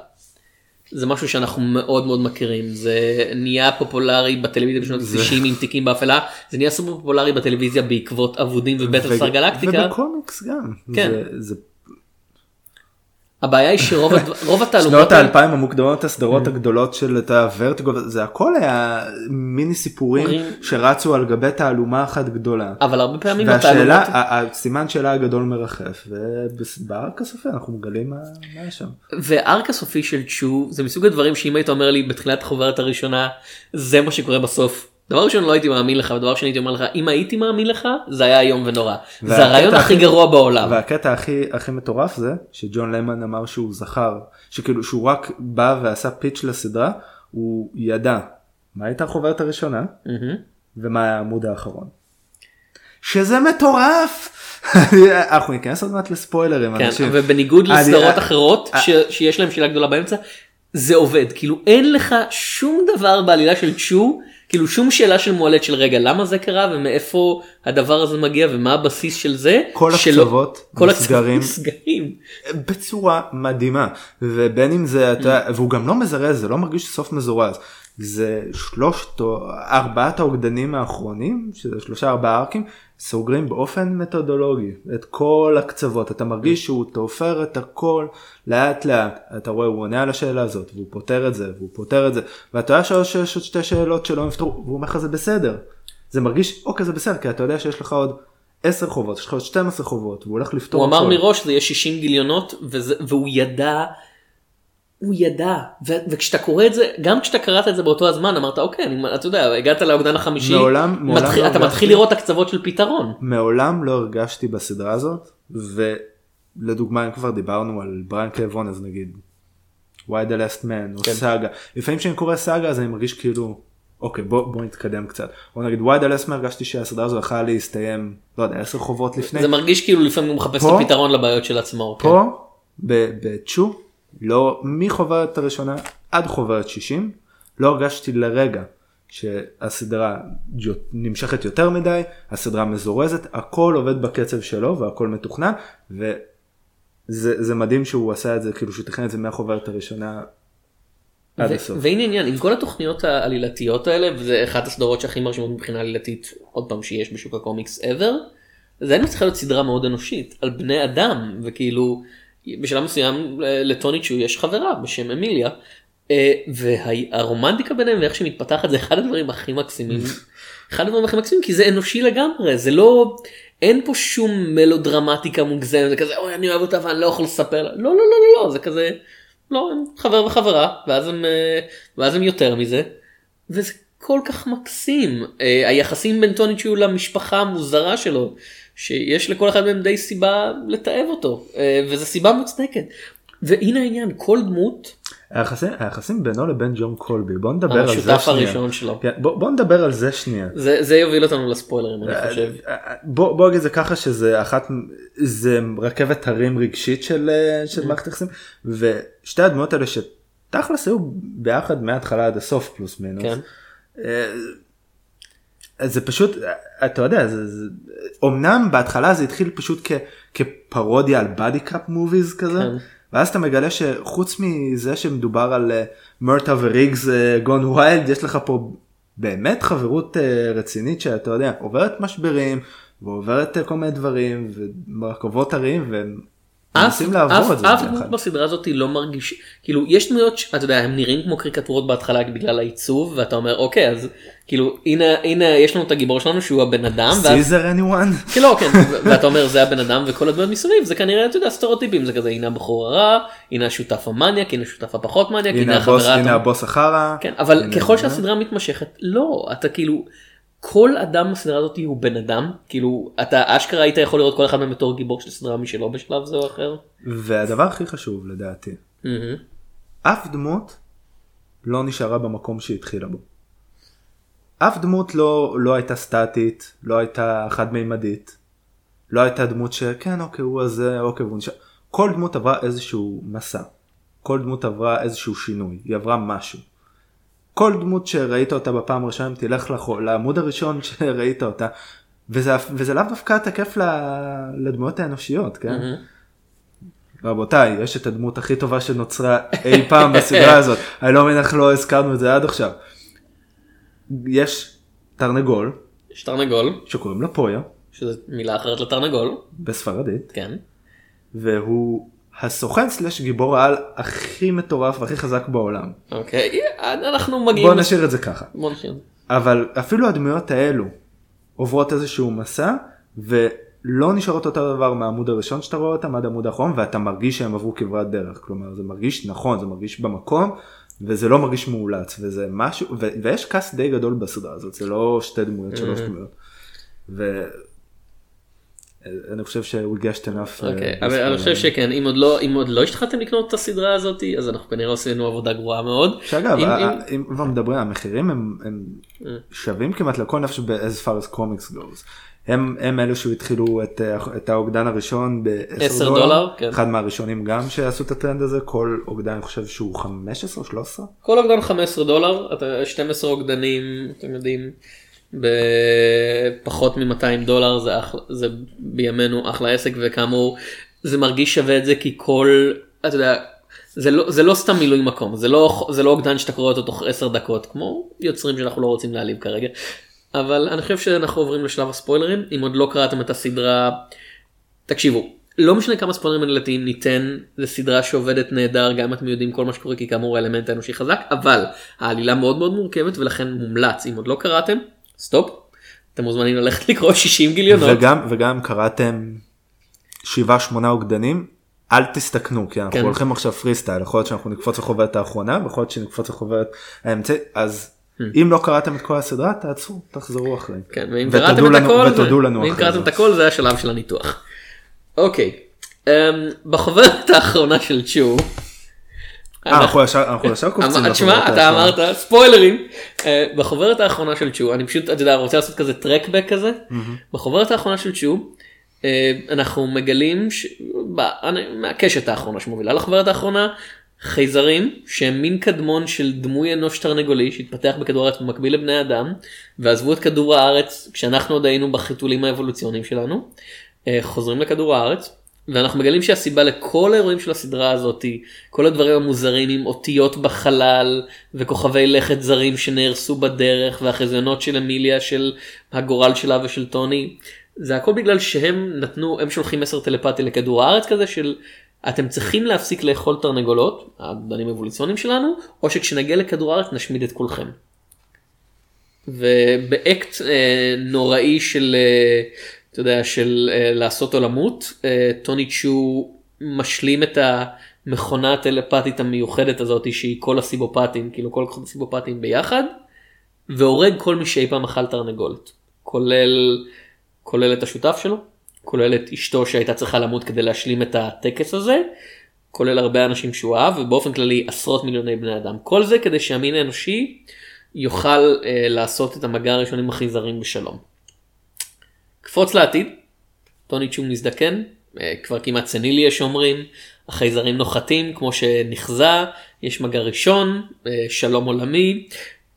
זה משהו שאנחנו מאוד מאוד מכירים זה נהיה פופולרי בטלוויזיה בשנות ה-90 עם תיקים באפלה זה נהיה סופר פופולרי בטלוויזיה בעקבות אבודים ובטר שר גלקטיקה ובקומיקס גם. כן. זה- זה הבעיה היא שרוב [LAUGHS] רוב התעלומות שנות האלפיים המוקדמות הסדרות הגדולות של את הוורטיגו זה הכל היה מיני סיפורים. שרצו על גבי תעלומה אחת גדולה. אבל הרבה פעמים התעלומות הסימן שאלה הגדול מרחף ובארק הסופי אנחנו מגלים מה יש שם. והארק הסופי של צ'ו זה מסוג הדברים שאם היית אומר לי בתחילת החוברת הראשונה זה מה שקורה בסוף. דבר ראשון לא הייתי מאמין לך ודבר שני הייתי אומר לך אם הייתי מאמין לך זה היה איום ונורא. זה הרעיון הכי גרוע בעולם. והקטע הכי הכי מטורף זה שג'ון למן אמר שהוא זכר שכאילו שהוא רק בא ועשה פיץ' לסדרה הוא ידע מה הייתה החוברת הראשונה. ומה היה העמוד האחרון. שזה מטורף. [LAUGHS] אנחנו ניכנס עוד מעט לספוילרים כן, אנשים. ובניגוד לסדרות אה, אחרות ש- שיש להם שאלה גדולה באמצע זה עובד כאילו אין לך שום דבר בעלילה של צ'ו כאילו שום שאלה של מועלת של רגע למה זה קרה ומאיפה הדבר הזה מגיע ומה הבסיס של זה. כל שלא- הקצוות כל נסגרים. נסגרים. בצורה מדהימה ובין אם זה אתה והוא גם לא מזרז זה לא מרגיש סוף מזורז זה שלושת או ארבעת האוגדנים האחרונים שזה שלושה ארבעה ארקים סוגרים באופן מתודולוגי את כל הקצוות אתה מרגיש שהוא תופר את הכל לאט לאט אתה רואה הוא עונה על השאלה הזאת והוא פותר את זה והוא פותר את זה ואתה יודע שיש עוד שתי שאלות שלא נפתרו והוא אומר לך זה בסדר זה מרגיש אוקיי זה בסדר כי אתה יודע שיש לך עוד 10 חובות יש לך עוד 12 חובות והוא הולך לפתור הוא אמר. מראש זה יהיה 60 גיליונות וזה, והוא ידע. הוא ידע ו- וכשאתה קורא את זה גם כשאתה קראת את זה באותו הזמן אמרת אוקיי אני, אתה יודע הגעת לאוגדן החמישי מעולם- מעולם מתחיל, לא אתה הרגשתי- מתחיל לראות הקצוות של פתרון. מעולם לא הרגשתי בסדרה הזאת ולדוגמה אם כבר דיברנו על בריאן קלבון אז נגיד why the last man או כן. סאגה לפעמים כשאני קורא סאגה אז אני מרגיש כאילו אוקיי בוא בוא נתקדם קצת או נגיד why the last man הרגשתי שהסדרה הזו יכלה להסתיים לא יודע 10 חובות לפני זה מרגיש כאילו לפעמים הוא מחפש פה- את הפתרון לבעיות של עצמו. כן. פה ב- בצ'ו לא מחוברת הראשונה עד חוברת 60 לא הרגשתי לרגע שהסדרה נמשכת יותר מדי הסדרה מזורזת הכל עובד בקצב שלו והכל מתוכנן זה, זה מדהים שהוא עשה את זה כאילו שהוא תכנן את זה מהחוברת הראשונה עד הסוף. והנה עניין עם כל התוכניות העלילתיות האלה וזה אחת הסדרות שהכי מרשימות מבחינה עלילתית עוד פעם שיש בשוק הקומיקס ever. זה הייתה צריכה להיות סדרה מאוד אנושית על בני אדם וכאילו בשלב מסוים לטוניצ'ו יש חברה בשם אמיליה אה, והרומנטיקה ביניהם ואיך שהיא מתפתחת זה אחד הדברים הכי מקסימים. [LAUGHS] אחד הדברים הכי מקסימים כי זה אנושי לגמרי זה לא אין פה שום מלודרמטיקה מוגזמת זה כזה אוי אני אוהב אותה ואני לא יכול לספר לה לא לא לא לא זה כזה לא הם חבר וחברה ואז הם אה, ואז הם יותר מזה. וזה כל כך מקסים אה, היחסים בין טוניצ'ו למשפחה המוזרה שלו שיש לכל אחד מהם די סיבה לתעב אותו וזו סיבה מוצדקת. והנה העניין כל דמות היחסים, היחסים בינו לבין ג'ון קולבי בוא נדבר על זה שנייה. הראשון שלו. כן, בוא, בוא נדבר על זה שנייה. זה, זה יוביל אותנו לספוילרים אני חושב. בוא, בוא נגיד זה ככה שזה אחת זה רכבת הרים רגשית של, אה, של מערכת יחסים ושתי הדמויות האלה שתכלס היו ביחד מההתחלה עד הסוף פלוס מינוס. כן. אה, זה פשוט אתה יודע זה, זה אמנם בהתחלה זה התחיל פשוט כ, כפרודיה על buddy cop movies כזה. כן. ואז אתה מגלה שחוץ מזה שמדובר על אה, מרטו וריגס gone wild יש לך פה באמת חברות אה, רצינית שאתה יודע עוברת משברים ועוברת אה, כל מיני דברים ומרכבות הרים והם אף. דמות בסדרה הזאת לא מרגיש כאילו יש דמויות שאתה יודע הם נראים כמו קריקטורות בהתחלה בגלל העיצוב ואתה אומר אוקיי אז כאילו הנה הנה יש לנו את הגיבור שלנו שהוא הבן אדם סיזר? [LAUGHS] כן, לא, כן, ואתה אומר זה הבן אדם וכל הדמויות מסביב זה כנראה אתה יודע סטריאוטיפים זה כזה הנה הבחור הרע הנה השותף המניאק הנה השותף הפחות מניאק הנה הבוס החברה הנה הטובה. הבוס החרא. כן אבל ככל. שהסדרה מתמשכת לא אתה כאילו כל אדם בסדרה הזאת הוא בן אדם כאילו אתה אשכרה היית יכול לראות כל אחד מהם בתור גיבור של סדרה משלו בשלב זה או אחר. והדבר הכי חשוב לדעתי מהמם. אף דמות לא נשארה במקום שהיא התחילה בו. אף דמות לא, לא הייתה סטטית, לא הייתה חד מימדית, לא הייתה דמות שכן אוקיי הוא הזה אוקיי הוא נשאר. כל דמות עברה איזשהו מסע. כל דמות עברה איזשהו שינוי, היא עברה משהו. כל דמות שראית אותה בפעם הראשונה תלך לח- לעמוד הראשון [LAUGHS] שראית אותה וזה, וזה לאו דווקא תקף לדמויות האנושיות כן. מהמם. רבותיי יש את הדמות הכי טובה שנוצרה אי פעם בסדרה [LAUGHS] הזאת. אני לא מבין איך לא הזכרנו את זה עד עכשיו. יש תרנגול. יש תרנגול. שקוראים לו פויה. שזה מילה אחרת לתרנגול. בספרדית. כן. והוא הסוכן סלש גיבור העל הכי מטורף והכי חזק בעולם. אוקיי אנחנו מגיעים. בוא נשאיר את זה ככה. בוא נשאיר. אבל אפילו הדמויות האלו עוברות איזשהו מסע ולא נשארות אותו דבר מהעמוד הראשון שאתה רואה אותם עד העמוד האחרון ואתה מרגיש שהם עברו כברת דרך כלומר זה מרגיש נכון זה מרגיש במקום וזה לא מרגיש מאולץ וזה משהו ו- ויש כעס די גדול בסדרה הזאת זה לא שתי דמויות שלוש דמויות. ואני חושב שהוא הגשת enough. אה, אוקיי, אבל אני חושב שכן, אם עוד לא, אם עוד לא השתחלתם לקנות את הסדרה הזאת, אז אנחנו כנראה עשינו עבודה גרועה מאוד. שאגב, אם- ה- אם- ה- אם כבר מדברים, המחירים הם שווים כמעט לכל נפש ב-as far as comics goes. הם הם אלו שהתחילו את את האוגדן הראשון ב-10 10 דולר, דולר, כן. אחד מהראשונים גם שעשו את הטרנד הזה, כל אוגדן אני חושב שהוא 15 או 13. כל אוגדן 15 דולר, אתה 12 אוגדנים, אתם יודעים, בפחות מ-200 דולר זה, אחלה, זה בימינו אחלה עסק וכאמור זה מרגיש שווה את זה כי כל, אתה יודע, זה לא, זה לא סתם מילוי מקום, זה לא, זה לא אוגדן שאתה קורא אותו תוך 10 דקות כמו יוצרים שאנחנו לא רוצים להעליב כרגע. אבל אני חושב שאנחנו עוברים לשלב הספוילרים, אם עוד לא קראתם את הסדרה, תקשיבו, לא משנה כמה ספוילרים עלילתיים ניתן, זו סדרה שעובדת נהדר גם אם אתם יודעים כל מה שקורה כי כאמור האלמנט האנושי חזק, אבל העלילה מאוד מאוד מורכבת ולכן מומלץ, אם עוד לא קראתם, stop, אתם מוזמנים ללכת לקרוא 60 גיליונות. וגם וגם קראתם 7-8 אוגדנים. אל תסתכנו כי אנחנו כן. הולכים עכשיו פרי סטייל יכול להיות שאנחנו נקפוץ לחוברת האחרונה ויכול להיות שנקפוץ לחוברת האמצעית אז אם לא קראתם את כל הסדרה תעצרו תחזרו אחרי. כן, ואם קראתם את הכל, ותודו לנו ואם אחרי קראתם זה. את הכל זה השלב של הניתוח. אוקיי, אמ, בחוברת האחרונה של צ'ו, אנחנו ישר אנחנו ישר קופצים. אמר- לחוברת תשמע אתה. אמרת ספוילרים אה, בחוברת האחרונה של צ'ו אני פשוט אתה יודע רוצה לעשות כזה טרקבק כזה בחוברת האחרונה של צ'ו אה, אנחנו מגלים מהקשת האחרונה שמובילה לחוברת האחרונה חייזרים שהם מין קדמון של דמוי אנוש תרנגולי שהתפתח בכדור הארץ במקביל לבני אדם ועזבו את כדור הארץ כשאנחנו עוד היינו בחיתולים האבולוציוניים שלנו אה, חוזרים לכדור הארץ ואנחנו מגלים שהסיבה לכל האירועים של הסדרה הזאת, כל הדברים המוזרים עם אותיות בחלל וכוכבי לכת זרים שנהרסו בדרך והחזיונות של אמיליה של הגורל שלה ושל טוני, זה הכל בגלל שהם נתנו, הם שולחים מסר טלפתי לכדור הארץ כזה של אתם צריכים להפסיק לאכול תרנגולות, הבנים אבולוציונים שלנו, או שכשנגיע לכדור הארץ נשמיד את כולכם. ובאקט אה, נוראי של, אה, אתה יודע, של אה, לעשות או למות, אה, טוני צ'ו משלים את המכונה הטלפתית המיוחדת הזאת שהיא כל הסיבופטים, כאילו כל הסיבופטים ביחד, והורג כל מי שאי פעם אכל תרנגולת, כולל, כולל את השותף שלו, כולל את אשתו שהייתה צריכה למות כדי להשלים את הטקס הזה, כולל הרבה אנשים שהוא אהב, ובאופן כללי עשרות מיליוני בני אדם. כל זה כדי שהמין האנושי יוכל אה, לעשות את המגע הראשון עם בשלום. קפוץ לעתיד, טוני צ'ום מזדקן, אה, כבר כמעט סנילי יש אומרים, החייזרים נוחתים כמו שנחזה, יש מגע ראשון, אה, שלום עולמי,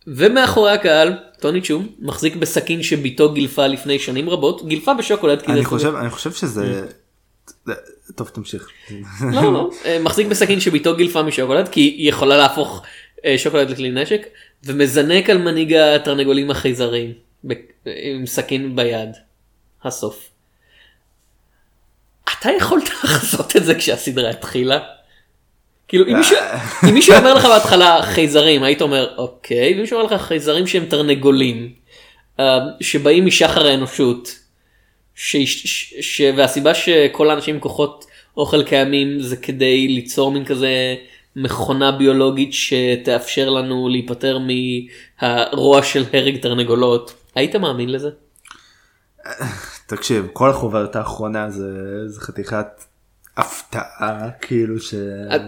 ומאחורי הקהל טוני צ'ום מחזיק בסכין שביתו גילפה לפני שנים רבות, גילפה בשוקולד. אני חושב, אני חושב שזה... טוב תמשיך. לא לא, אה, מחזיק בסכין שביתו גילפה משוקולד כי היא יכולה להפוך שוקולד לכלי נשק ומזנק על מנהיג התרנגולים החייזרים עם סכין ביד. הסוף. אתה יכולת [LAUGHS] לעשות את זה כשהסדרה התחילה? כאילו אם מישהו, אם מישהו אומר לך [LAUGHS] בהתחלה חייזרים היית אומר אוקיי ומישהו אומר לך חייזרים שהם תרנגולים uh, שבאים משחר האנושות ש, ש, ש, והסיבה שכל האנשים עם כוחות אוכל קיימים זה כדי ליצור מין כזה מכונה ביולוגית שתאפשר לנו להיפטר מהרוע של הרג תרנגולות היית מאמין לזה? תקשיב כל החוברת האחרונה זה, זה חתיכת הפתעה כאילו ש...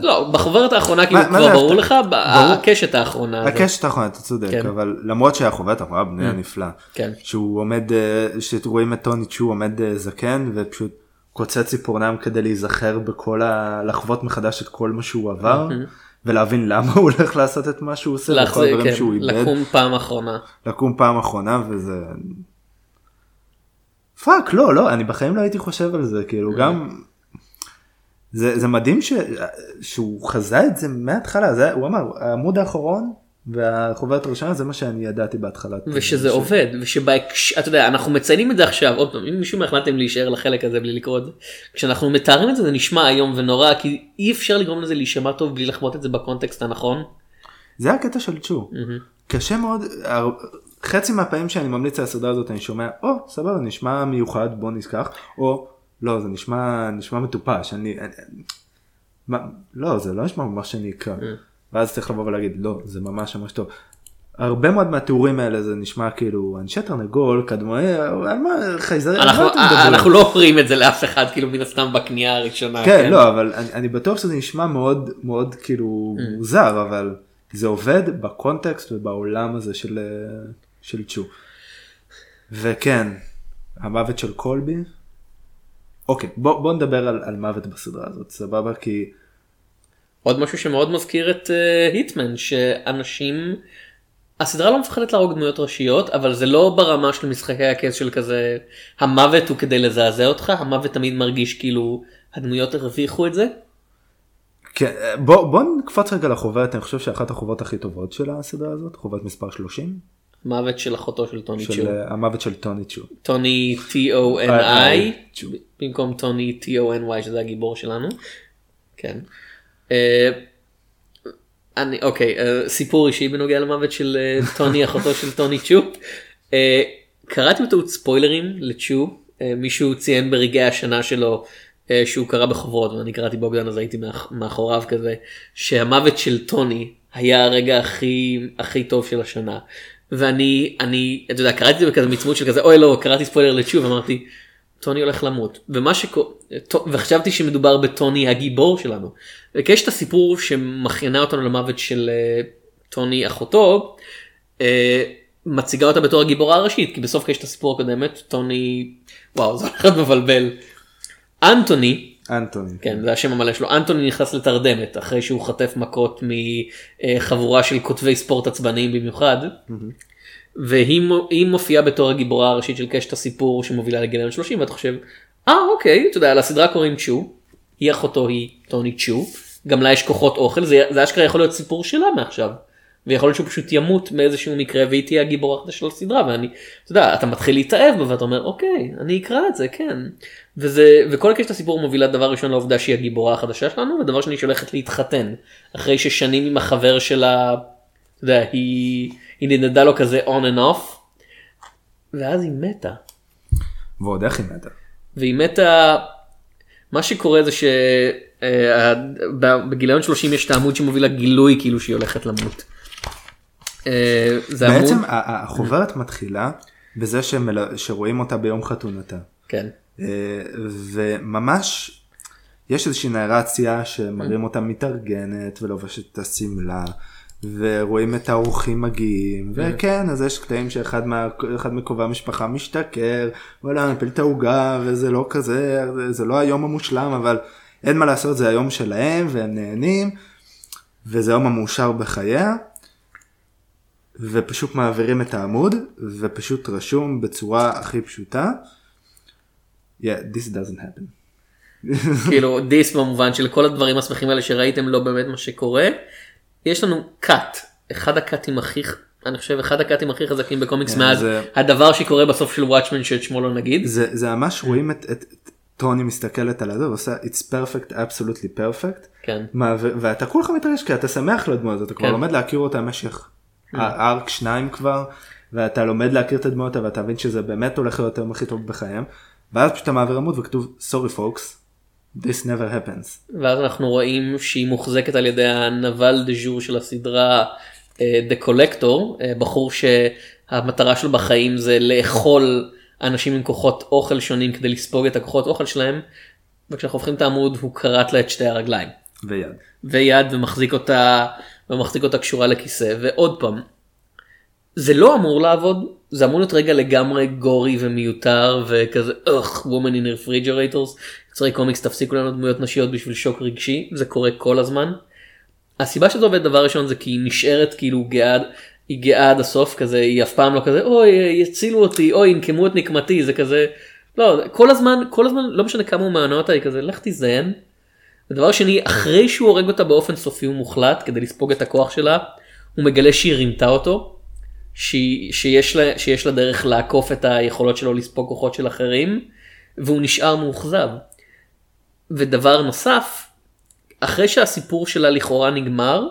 לא בחוברת האחרונה כאילו כבר ברור לך הקשת האחרונה. הקשת האחרונה אתה צודק כן. אבל למרות שהחוברת האחרונה בנויה Mm. נפלא. כן. שהוא עומד אה, שרואים את טוני צ'ו עומד אה, זקן ופשוט קוצץ ציפורנם כדי להיזכר בכל ה... לחוות מחדש את כל מה שהוא עבר. ולהבין למה הוא הולך לעשות את מה שהוא עושה, וכל הדברים כן, שהוא איבד. לקום פעם אחרונה. לקום פעם אחרונה וזה... fuck לא לא אני בחיים לא הייתי חושב על זה כאילו גם זה, זה מדהים ש, שהוא חזה את זה מההתחלה, זה, הוא אמר, העמוד האחרון והחוברת הראשונה זה מה שאני ידעתי בהתחלה. ושזה ש... עובד, ושבהקשר, אתה יודע, אנחנו מציינים את זה עכשיו, עוד פעם, אם מישהו החלטתם להישאר לחלק הזה בלי לקרוא את זה, כשאנחנו מתארים את זה זה נשמע איום ונורא, כי אי אפשר לגרום לזה להישמע טוב בלי לחוות את זה בקונטקסט הנכון. זה הקטע של צ'ו, mm-hmm. קשה מאוד, חצי מהפעמים שאני ממליץ על הסדרה הזאת אני שומע, או oh, סבבה נשמע מיוחד בוא נזכח, או לא זה נשמע נשמע מטופש אני, אני מה, לא זה לא נשמע ממש שאני אקרא mm. ואז צריך לבוא ולהגיד לא זה ממש ממש טוב. הרבה מאוד מהתיאורים האלה זה נשמע כאילו אנשי תרנגול קדמוני על מה חייזרים אנחנו, אנחנו לא אומרים את זה לאף אחד כאילו מן הסתם בקנייה הראשונה כן, כן. לא אבל אני, אני בטוח שזה נשמע מאוד מאוד כאילו mm. מוזר אבל זה עובד בקונטקסט ובעולם הזה של של צ'ו. וכן המוות של קולבי אוקיי בוא, בוא נדבר על, על מוות בסדרה הזאת סבבה כי. עוד משהו שמאוד מזכיר את היטמן uh, שאנשים הסדרה לא מפחדת להרוג דמויות ראשיות אבל זה לא ברמה של משחקי הכס של כזה המוות הוא כדי לזעזע אותך המוות תמיד מרגיש כאילו הדמויות הרוויחו את זה. כן, בוא, בוא נקפוץ רגע לחוברת אני חושב שאחת החובות הכי טובות של הסדרה הזאת חובת מספר 30. מוות של אחותו של טוני צ'ו. המוות של טוני צ'ו. טוני T-O-N-I במקום טוני T-O-N-Y שזה הגיבור שלנו. כן. Uh, אני אוקיי uh, סיפור אישי בנוגע למוות של טוני [LAUGHS] אחותו של טוני צ'ו. קראתי בטעות ספוילרים לצ'ו מישהו ציין ברגעי השנה שלו שהוא קרא בחוברות ואני קראתי בוגדן אז הייתי מאח, מאחוריו כזה שהמוות של טוני היה הרגע הכי הכי טוב של השנה ואני אני אתה יודע קראתי את זה בכזה מצמות של כזה אוי לא קראתי ספוילר לצ'ו ואמרתי טוני הולך למות ומה שקורה וחשבתי שמדובר בטוני הגיבור שלנו. יש את הסיפור שמכינה אותנו למוות של uh, טוני אחותו uh, מציגה אותה בתור הגיבורה הראשית כי בסוף יש את הסיפור הקודמת טוני וואו זה הולך להיות מבלבל. אנטוני אנטוני. כן זה השם המלא שלו. אנטוני נכנס לתרדמת אחרי שהוא חטף מכות מחבורה של כותבי ספורט עצבניים במיוחד. והיא מופיעה בתור הגיבורה הראשית של קשת הסיפור שמובילה לגיליון 30 ואתה חושב אה אוקיי, אתה יודע, לסדרה קוראים צ'ו, היא אחותו היא טוני צ'ו, גם לה יש כוחות אוכל, זה, זה אשכרה יכול להיות סיפור שלה מעכשיו. ויכול להיות שהוא פשוט ימות מאיזשהו מקרה והיא תהיה הגיבור החדש של הסדרה ואני, אתה יודע, אתה מתחיל להתאהב בה ואתה אומר אוקיי, אני אקרא את זה, כן. וזה, וכל קשת הסיפור מובילה דבר ראשון לעובדה שהיא הגיבורה החדשה שלנו, ודבר שני שהולכת להתחתן, אחרי ששנים עם החבר שלה, אתה יודע, היא, היא נדדה לו כזה on and off, ואז היא מתה. ועוד איך היא מתה. והיא מתה, מה שקורה זה שבגיליון 30 יש את העמוד שמוביל לגילוי כאילו שהיא הולכת למות. אה, זה בעצם. החוברת מתחילה בזה שמל... שרואים אותה ביום חתונתה. כן. אה, וממש יש איזושהי נרציה שמראים אותה מתארגנת ולובשת את השמלה. ורואים את האורחים מגיעים וכן אז יש קטעים שאחד מה, מקרובי המשפחה משתכר וואלה מפיל את העוגה וזה לא כזה זה לא היום המושלם אבל אין מה לעשות זה היום שלהם והם נהנים וזה יום המאושר בחייה ופשוט מעבירים את העמוד ופשוט רשום בצורה הכי פשוטה. Yeah, this doesn't happen. [LAUGHS] כאילו דיס במובן של כל הדברים השמחים האלה שראיתם לא באמת מה שקורה. יש לנו קאט אחד הקאטים הכי אני חושב אחד הקאטים הכי חזקים בקומיקס yeah, מאז זה... הדבר שקורה בסוף של וואטשמן שאת שמו לא נגיד. זה, זה ממש רואים את, את, את טוני מסתכלת על זה ועושה it's perfect absolutely perfect. כן. מה, ו, ואתה כולך מתרגש כי אתה שמח לדמות הזאת אתה כבר כן. לומד להכיר אותה במשך ארק שניים כבר ואתה לומד להכיר את הדמות ואתה מבין שזה באמת הולך להיות היום הכי טוב בחייהם ואז פשוט אתה מעביר עמוד וכתוב sorry folks this never happens. ואז אנחנו רואים שהיא מוחזקת על ידי הנבל דה ז'ור של הסדרה דה uh, קולקטור uh, בחור שהמטרה שלו בחיים זה לאכול אנשים עם כוחות אוכל שונים כדי לספוג את הכוחות אוכל שלהם. וכשאנחנו הופכים את העמוד הוא כרת לה את שתי הרגליים. ויד. ויד ומחזיק אותה ומחזיק אותה קשורה לכיסא ועוד פעם. זה לא אמור לעבוד זה אמור להיות רגע לגמרי גורי ומיותר וכזה אוח woman in refrigerators יוצרי קומיקס תפסיקו לנו דמויות נשיות בשביל שוק רגשי זה קורה כל הזמן. הסיבה שזה עובד דבר ראשון זה כי היא נשארת כאילו גאה היא גאה עד הסוף כזה היא אף פעם לא כזה אוי יצילו אותי אוי ינקמו את נקמתי זה כזה לא כל הזמן כל הזמן לא משנה כמה הוא מענה אותה היא כזה לך תזיין ודבר שני, אחרי שהוא הורג אותה באופן סופי ומוחלט כדי לספוג את הכוח שלה, הוא מגלה שהיא רימתה אותו, שיש לה, שיש לה דרך לעקוף את היכולות שלו לספוג כוחות של אחרים, והוא נשאר מאוכזב. ודבר נוסף, אחרי שהסיפור שלה לכאורה נגמר,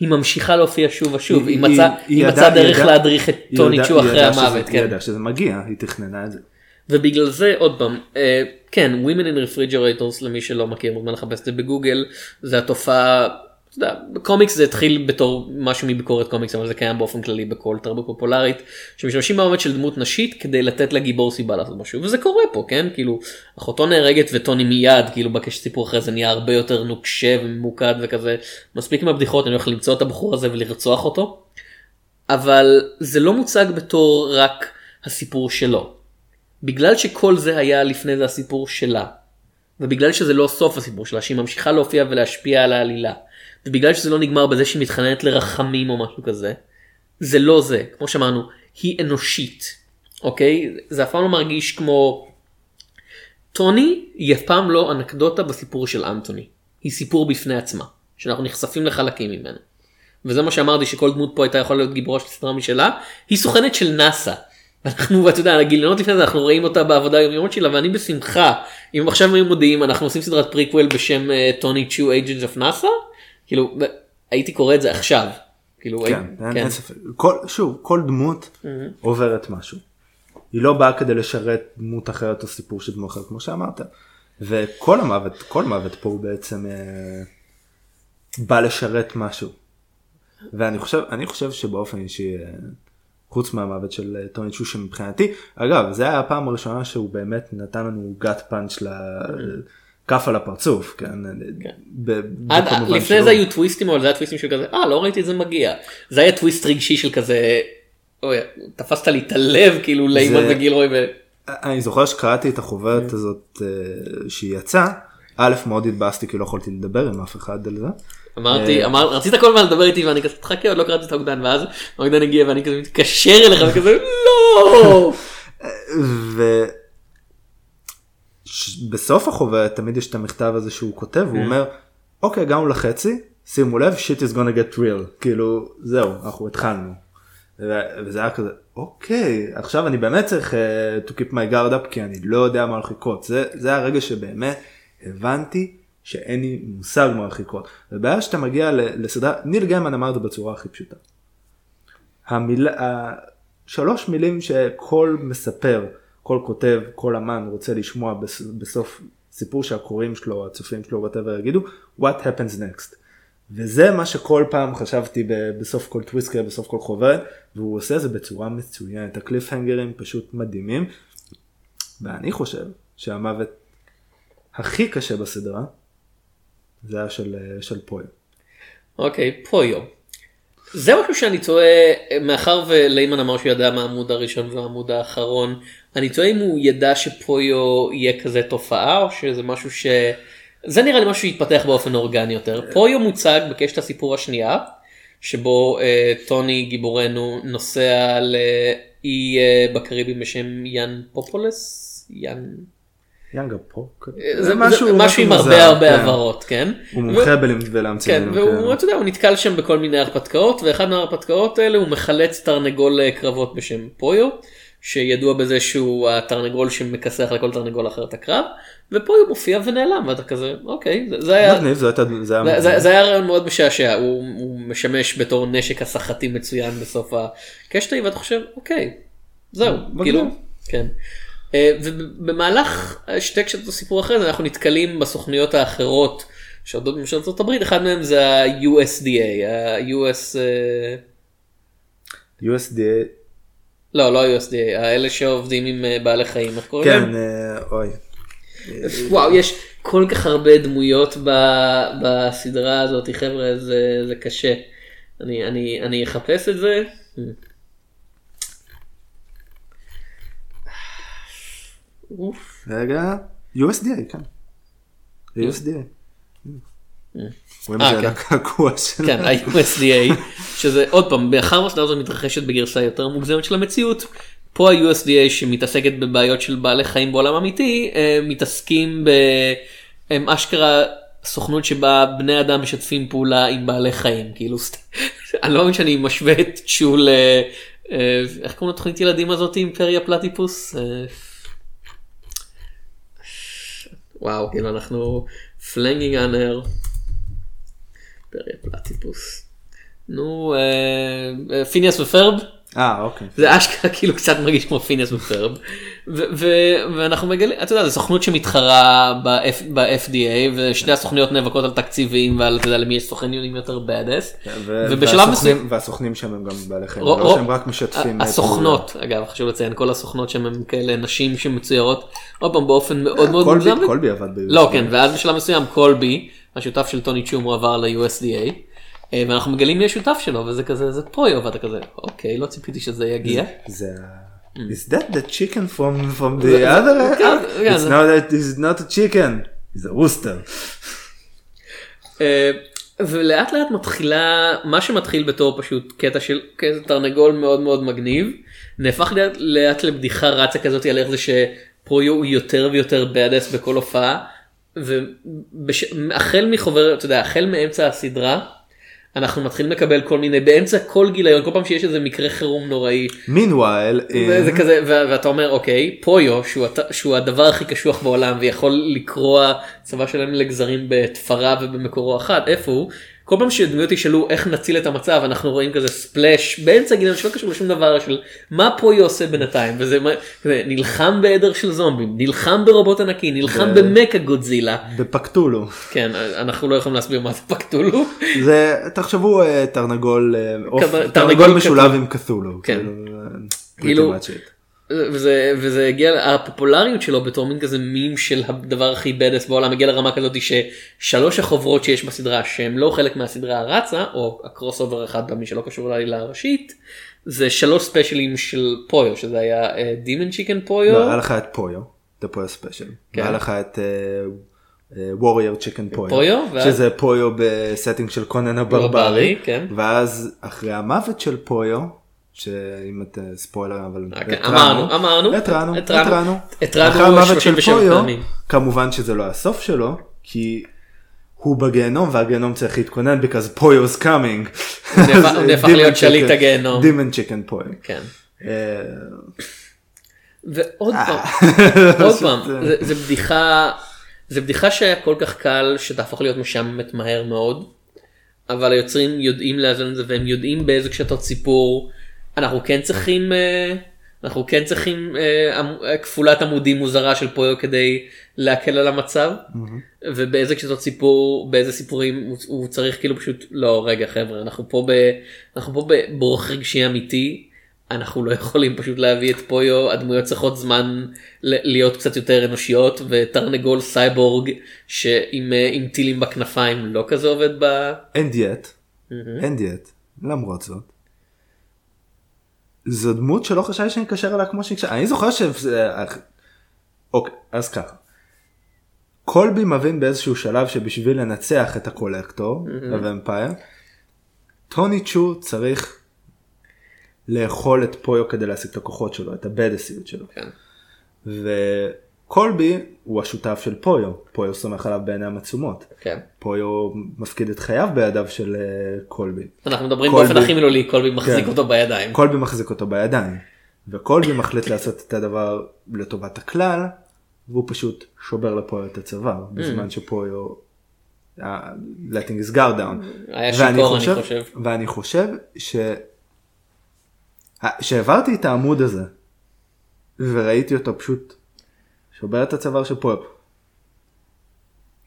היא ממשיכה להופיע שוב ושוב, היא, היא, מצאה היא, מצא דרך ידע, להדריך את טוני צ'ו אחרי המוות. שזה, כן. היא ידעה שזה מגיע, היא תכננה את זה. ובגלל זה עוד פעם אה, כן women in refrigerators למי שלא מכיר מוזמן לחפש את זה בגוגל זה התופעה. קומיקס זה התחיל בתור משהו מביקורת קומיקס אבל זה קיים באופן כללי בכל תרבות פופולרית שמשתמשים במוות של דמות נשית כדי לתת לגיבור סיבה לעשות משהו. וזה קורה פה כן? כאילו אחותו נהרגת וטוני מיד כאילו בקש סיפור אחרי זה נהיה הרבה יותר נוקשה וממוקד וכזה. מספיק עם הבדיחות אני הולך למצוא את הבחור הזה ולרצוח אותו. אבל זה לא מוצג בתור רק הסיפור שלו בגלל שכל זה היה לפני זה הסיפור שלה, ובגלל שזה לא סוף הסיפור שלה, שהיא ממשיכה להופיע ולהשפיע על העלילה, ובגלל שזה לא נגמר בזה שהיא מתחננת לרחמים או משהו כזה, זה לא זה, כמו שאמרנו, היא אנושית, אוקיי? זה אף פעם לא מרגיש כמו... טוני היא אף פעם לא אנקדוטה בסיפור של אנטוני, היא סיפור בפני עצמה, שאנחנו נחשפים לחלקים ממנו. וזה מה שאמרתי שכל דמות פה הייתה יכולה להיות גיבורה של סדרה משלה, היא סוכנת של נאסא. אנחנו אתה יודע הגיליונות לפני זה אנחנו רואים אותה בעבודה היומיומית שלה ואני בשמחה אם עכשיו היו מודיעים אנחנו עושים סדרת פריקוול בשם טוני צ'ו agents of NASA כאילו הייתי קורא את זה עכשיו. כאילו כן, אין, כן. ספק. כל, שוב כל דמות mm-hmm. עוברת משהו. היא לא באה כדי לשרת דמות אחרת או סיפור של דמות אחרת כמו שאמרת. וכל המוות כל מוות פה הוא בעצם אה, בא לשרת משהו. ואני חושב אני חושב שבאופן אישי. אה, חוץ מהמוות של אה, טוני צ'ו שמבחינתי אגב זה היה הפעם הראשונה שהוא באמת נתן לנו גאט פאנץ' לכף על הפרצוף כן, כן. ב- עד, לפני זה היו טוויסטים אבל זה היה טוויסטים של כזה אה לא ראיתי את זה מגיע זה היה טוויסט רגשי של כזה אוי, תפסת לי את הלב כאילו לימן וגילרוי. ו... אני זוכר שקראתי את החוברת הזאת אה, שהיא יצאה א' מאוד התבאסתי כי לא יכולתי לדבר עם אף אחד על זה. אמרתי, אה, אמר, רצית כל הזמן לדבר איתי ואני כזה תחכה עוד לא קראתי את האוגדן. ואז האוגדן הגיע ואני כזה מתקשר אליך וכזה לא. ו... בסוף החוברת תמיד יש את המכתב הזה שהוא כותב הוא אומר אוקיי הגענו לחצי שימו לב shit is gonna get real. כאילו זהו אנחנו התחלנו. וזה היה כזה אוקיי עכשיו אני באמת צריך uh, to keep my guard up כי אני לא יודע מה הולך לקרות. זה זה הרגע שבאמת הבנתי שאין לי מושג לקרות. ובעיה שאתה מגיע לסדרה ניל גיימן אמר את זה בצורה הכי פשוטה. המילה שלוש מילים שכל מספר כל כותב כל אמן רוצה לשמוע בסוף סיפור שהקוראים שלו הצופים שלו whatever יגידו what happens next. וזה מה שכל פעם חשבתי בסוף כל טוויסקר בסוף כל חוברת והוא עושה זה בצורה מצוינת הקליף הנגרים פשוט מדהימים. ואני חושב שהמוות הכי קשה בסדרה זה היה של, של פויו. אוקיי okay, פויו. זה משהו שאני טועה מאחר וליימן אמר שהוא ידע מה העמוד הראשון והעמוד האחרון אני טועה אם הוא ידע שפויו יהיה כזה תופעה או שזה משהו ש... זה נראה לי משהו שיתפתח באופן אורגני יותר. פויו מוצג בקשת הסיפור השנייה, שבו אה, טוני גיבורנו נוסע לאי אה, בקריבים בשם יאן פופולס? יאן... יאנגה אה, זה משהו, משהו עם הרבה הרבה כן. הבהרות, כן. הוא מומחה בלהמציא. כן, והוא, אתה יודע, הוא נתקל שם בכל מיני הרפתקאות, ואחד מההרפתקאות האלה הוא מחלץ תרנגול אה, קרבות בשם פויו. שידוע בזה שהוא התרנגול שמכסח לכל תרנגול אחר את הקרב ופה הוא מופיע ונעלם ואתה כזה אוקיי זה היה מגניב, זה, זה, זה, היה זה, זה היה רעיון מאוד משעשע הוא, הוא משמש בתור נשק הסחתי מצוין בסוף הקשטי ואתה חושב אוקיי זהו כאילו כן. אה, ובמהלך שתי קשתות הסיפור אחרי זה אנחנו נתקלים בסוכניות האחרות שעובדות בממשלת ארצות הברית אחד מהם זה ה-USDA ה-US. USDA לא, לא USDA, האלה שעובדים עם אה, בעלי חיים, איך קוראים להם? כן, אה, אוי. וואו, יש כל כך הרבה דמויות בסדרה הזאת, חבר'ה, זה, זה קשה. אני, אני, אני אחפש את זה. רגע, USDA, כן. USDA. אה, כן. כן, ה-USDA, שזה עוד פעם, מאחר והסדרה הזאת מתרחשת בגרסה יותר מוגזמת של המציאות, פה ה-USDA שמתעסקת בבעיות של בעלי חיים בעולם אמיתי, אה, מתעסקים ב... הם אשכרה סוכנות שבה בני אדם משתפים פעולה עם בעלי חיים, כאילו, אני לא מבין שאני משווה את שול, אה, איך קוראים לתוכנית ילדים הזאת אימפריה פלטיפוס? וואו, כאילו אנחנו פלנגינג אנר. אימפריה פלטיפוס. נו, אה, אה, פיניאס ופרב. אה אוקיי. זה אשכרה כאילו קצת מרגיש כמו פיניאס ופרב. ואנחנו מגלים, אתה יודע, זו סוכנות שמתחרה ב-FDA ושתי הסוכניות נאבקות על תקציבים ועל אתה יודע, למי יש סוכנים יותר בדאס. כן, ובשלב מסוים. והסוכנים שם הם גם בעלי חיים, לא שהם רק משתפים. אה, הסוכנות, אגב חשוב לציין, כל הסוכנות שם הם כאלה נשים שמצוירות, עוד פעם באופן מאוד מאוד מוגזם. קולבי עבד ב-USDA. לא כן, ואז בשלב מסוים קולבי. השותף של טוני צ'ום הוא עבר ל-USDA. אה, ואנחנו מגלים מי השותף שלו וזה כזה זה פויו ואתה כזה אוקיי לא ציפיתי שזה יגיע. זה is that the chicken from from the other כן, כן, it's not that it's not a chicken it's a rooster. אה, ולאט לאט מתחילה מה שמתחיל בתור פשוט קטע של תרנגול מאוד מאוד מגניב נהפך לאט, לאט לבדיחה רצה כזאת על איך זה שפויו הוא יותר ויותר badass בכל הופעה והחל מחוברת, אתה יודע, החל מאמצע הסדרה, אנחנו מתחילים לקבל כל מיני, באמצע כל גיליון, כל פעם שיש איזה מקרה חירום נוראי. מינווייל. זה כזה, ואתה אומר, אוקיי, פויו, שהוא, הדבר הכי קשוח בעולם ויכול לקרוע צבא שלהם לגזרים בתפרה ובמקורו אחד, איפה הוא? כל פעם שדמויות ישאלו איך נציל את המצב אנחנו רואים כזה ספלאש באמצע גיליון שלא קשור לשום דבר של מה פוי עושה בינתיים וזה כזה, נלחם בעדר של זומבים נלחם ברובוט ענקי נלחם במקה גודזילה. בפקטולו. כן אנחנו לא יכולים להסביר מה זה פקטולו. זה תחשבו אה, תרנגול אה, תרנגול משולב עם קתולו כן. כאילו, כאילו וזה וזה הגיע הפופולריות שלו בתור מין כזה מים של הדבר הכי badass בעולם הגיע לרמה כזאת ששלוש החוברות שיש בסדרה שהם לא חלק מהסדרה הרצה או ה crossover אחד גם מי שלא קשור לעלילה הראשית זה שלוש ספיישלים של פויו שזה היה Demon Chicken פויו. לא, היה לך את פויו, את הפויו special. היה לך את Warrior Chicken פויו, שזה פויו ב setting של קונן הברברי, כן. ואז אחרי המוות של פויו שאם את אה, ספוילר אבל אוקיי, אמרנו אמרנו התרענו התרענו התרענו אחרי המוות של פויו כמובן שזה לא הסוף שלו כי הוא בגיהנום והגיהנום צריך להתכונן because פויו is coming. הוא נהפך [LAUGHS] להיות שליט הגיהנום. דימן צ'יקן פויו. כן. ועוד פעם, [LAUGHS] עוד פעם, זה בדיחה, זה בדיחה שהיה כל כך קל שתהפוך להיות משעממת מהר מאוד, אבל היוצרים יודעים לאזן את זה והם יודעים באיזה קשתות סיפור אנחנו כן צריכים, אה, אנחנו כן צריכים אה, כפולת עמודים מוזרה של פויו כדי להקל על המצב, ובאיזה קשתות סיפור, באיזה סיפורים הוא צריך כאילו פשוט, לא רגע חבר'ה, אנחנו פה, ב, אנחנו פה בברוך רגשי אמיתי. אנחנו לא יכולים פשוט להביא את פויו הדמויות צריכות זמן להיות קצת יותר אנושיות ותרנגול סייבורג שעם עם טילים בכנפיים לא כזה עובד ב... אין דיאט. אין דיאט. למרות זאת. זו דמות שלא חשבתי שאני אקשר אליה כמו שהקשר. אני זוכר ש... אוקיי אז ככה. קולבי מבין באיזשהו שלב שבשביל לנצח את הקולקטור, הוומפייר, טוני צ'ו צריך לאכול את פויו כדי להשיג את הכוחות שלו, את הבדסיות שלו. כן. וקולבי הוא השותף של פויו, פויו סומך עליו בעיניים עצומות. כן. פויו מפקיד את חייו בידיו של uh, קולבי. אנחנו מדברים קולבי, באופן הכי מילולי, קולבי מחזיק כן. אותו בידיים. קולבי מחזיק אותו בידיים. וקולבי מחליט לעשות את הדבר לטובת הכלל, והוא פשוט שובר לפויו את הצוואר, mm. בזמן שפויו uh, letting his guard down. היה שיכור אני חושב. ואני חושב ש... כשהעברתי את העמוד הזה וראיתי אותו פשוט שובר את הצוואר של פופ.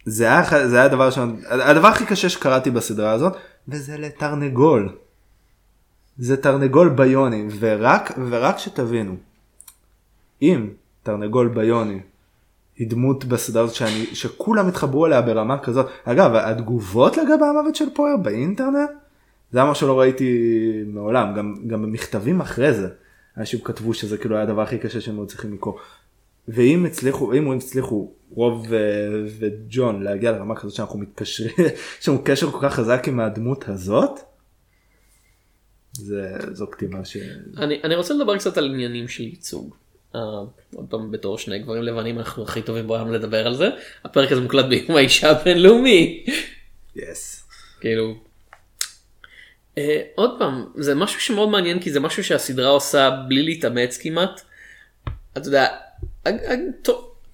זה היה, זה היה הדבר, שאני, הדבר הכי קשה שקראתי בסדרה הזאת וזה לתרנגול. זה תרנגול ביוני ורק ורק שתבינו אם תרנגול ביוני היא דמות בסדרה הזאת שאני, שכולם התחברו אליה ברמה כזאת אגב התגובות לגבי המוות של פויר באינטרנט זה היה מה שלא ראיתי מעולם, גם, גם במכתבים אחרי זה, אנשים כתבו שזה כאילו היה הדבר הכי קשה שהם עוד צריכים לקרוא. ואם הצליחו, אם הם הצליחו, רוב וג'ון להגיע לרמה כזאת שאנחנו מתקשרים, [LAUGHS] יש לנו קשר כל כך חזק עם הדמות הזאת, זה, זו כתיבה ש... אני, אני רוצה לדבר קצת על עניינים של ייצוג. Uh, עוד פעם בתור שני גברים לבנים אנחנו הכי טובים בעולם לדבר על זה. הפרק הזה מוקלט ביום האישה הבינלאומי. Yes. כאילו Uh, עוד פעם זה משהו שמאוד מעניין כי זה משהו שהסדרה עושה בלי להתאמץ כמעט. אתה יודע,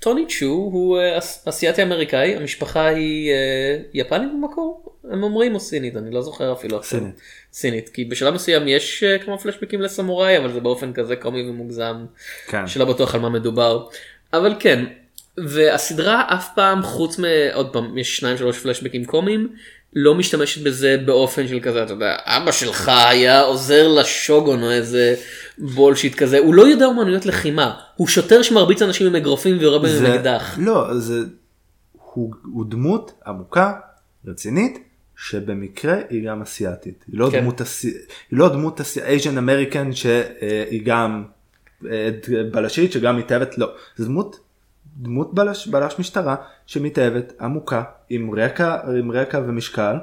טוני צ'ו הוא uh, אסיאתי אמריקאי המשפחה היא uh, יפנית במקור הם אומרים או סינית אני לא זוכר אפילו סינית. סינית כי בשלב מסוים יש uh, כמה פלשבקים לסמוראי אבל זה באופן כזה קומי ומוגזם כן. שלא בטוח על מה מדובר אבל כן והסדרה אף פעם חוץ מעוד פעם יש שניים שלוש פלשבקים קומיים לא משתמשת בזה באופן של כזה אתה יודע אבא שלך היה עוזר לשוגון או איזה בולשיט כזה הוא לא יודע אומנויות לחימה הוא שוטר שמרביץ אנשים עם אגרופים ויורה בהם עם אקדח. לא זה הוא, הוא דמות עמוקה רצינית שבמקרה היא גם אסיאתית היא לא כן. דמות אסי... היא לא דמות אייז'ן אמריקן שהיא גם אה, בלשית שגם מתאהבת לא זה דמות דמות בלש, בלש משטרה שמתאהבת עמוקה עם רקע, עם רקע ומשקל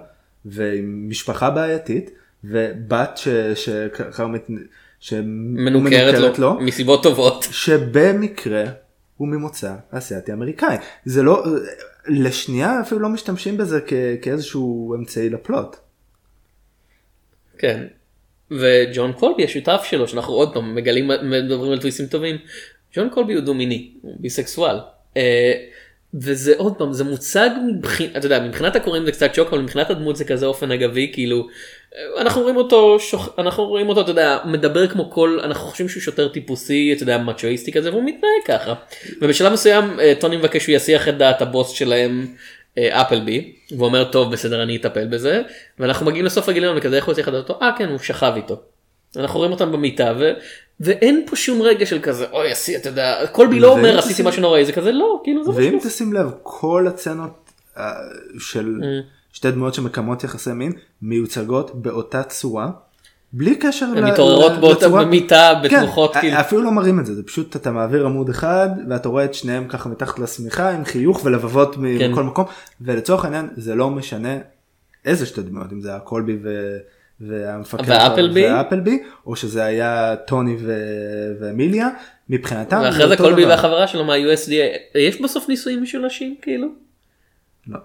ועם משפחה בעייתית ובת ש, ש, ש, שמנוכרת לו, לו מסיבות טובות. שבמקרה הוא ממוצא אסיאתי אמריקאי. זה לא לשנייה אפילו לא משתמשים בזה כ, כאיזשהו אמצעי לפלוט. כן. וג'ון קולבי השותף שלו שאנחנו עוד פעם מגלים מדברים על טוויסים טובים ג'ון קולבי הוא דומיני, הוא ביסקסואל. אה, וזה עוד פעם זה מוצג מבחינת, אתה יודע, מבחינת הקוראים זה קצת שוק אבל מבחינת הדמות זה כזה אופן אגבי כאילו אה, אנחנו רואים אותו שוח, אנחנו רואים אותו אתה יודע מדבר כמו כל אנחנו חושבים שהוא שוטר טיפוסי אתה יודע מצ'ואיסטי כזה והוא מתנהג ככה ובשלב מסוים אה, טוני מבקש שהוא יסיח את דעת הבוס שלהם אפלבי ואומר טוב בסדר אני אטפל בזה ואנחנו מגיעים לסוף הגיליון וכזה איך הוא יסיח את דעתו אה כן הוא שכב איתו. אנחנו רואים אותם במיטה ואין פה שום רגע של כזה אוי עשי אתה יודע קולבי לא אומר עשיתי משהו נוראי זה כזה לא כאילו זה ואם תשים לב כל הצנות uh, של mm. שתי דמויות שמקמות יחסי מין מיוצגות באותה צורה. בלי קשר הן מתעוררות באותה במיטה בתנוחות כן, כאילו. אפילו לא מראים את זה זה פשוט אתה מעביר עמוד אחד ואתה רואה את שניהם ככה מתחת לשמיכה עם חיוך ולבבות כן. מכל מקום ולצורך העניין זה לא משנה איזה שתי דמויות אם זה היה קולבי ו... והמפקד ואפלבי? ואפלבי או שזה היה טוני ו- ואמיליה מבחינתם ואחרי זה קולבי. והחברה שלו מה-USDA יש בסוף נישואים משולשים כאילו? לא.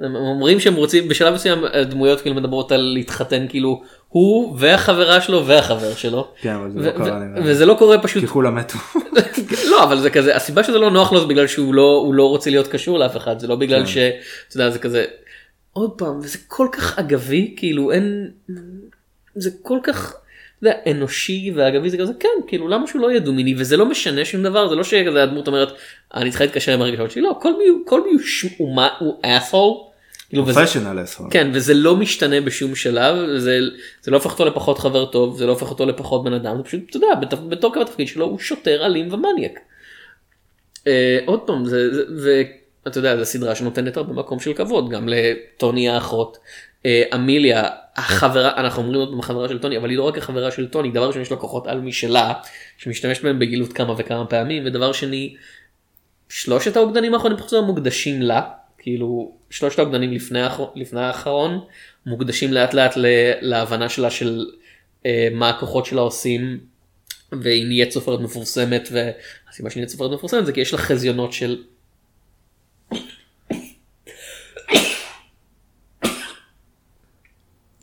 הם אומרים שהם רוצים בשלב מסוים הדמויות כאילו מדברות על להתחתן כאילו הוא והחברה שלו והחבר שלו. כן, אבל זה ו- לא ו- קרה נראה לי. וזה לא קורה פשוט כי כולם מתו. [LAUGHS] לא אבל זה כזה הסיבה שזה לא נוח לו זה בגלל שהוא לא הוא לא רוצה להיות קשור לאף אחד זה לא בגלל כן. שאתה יודע זה כזה עוד פעם וזה כל כך אגבי כאילו אין זה כל כך אתה יודע, אנושי ואגבי זה כזה כן כאילו למה שהוא לא יהיה דומיני וזה לא משנה שום דבר זה לא שכזה הדמות אומרת אני צריכה להתקשר עם הרגשות שלי לא כל מי כל מי הוא הוא מה- הוא אסול. כאילו, פרופשיונל אסון. כן וזה לא משתנה בשום שלב זה זה לא הופך אותו לפחות חבר טוב זה לא הופך אותו לפחות בן אדם זה פשוט אתה יודע בת- בתוקף התפקיד שלו הוא שוטר אלים ומניאק. אה, עוד פעם זה זה- ואתה יודע זו סדרה שנותנת הרבה מקום של כבוד גם לטוני האחות. אה, אמיליה החברה אנחנו אומרים עוד פעם החברה של טוני אבל היא לא רק החברה של טוני דבר ראשון יש לה כוחות על משלה שמשתמשת בהם בגילות כמה וכמה פעמים ודבר שני שלושת האוגדנים האחרונים פחות או יותר מוקדשים לה כאילו שלושת האוגדנים לפני, לפני האחרון מוקדשים לאט לאט להבנה שלה של אה, מה הכוחות שלה עושים והיא נהיית סופרת מפורסמת והסיבה שהיא נהיית סופרת מפורסמת זה כי יש לה חזיונות של.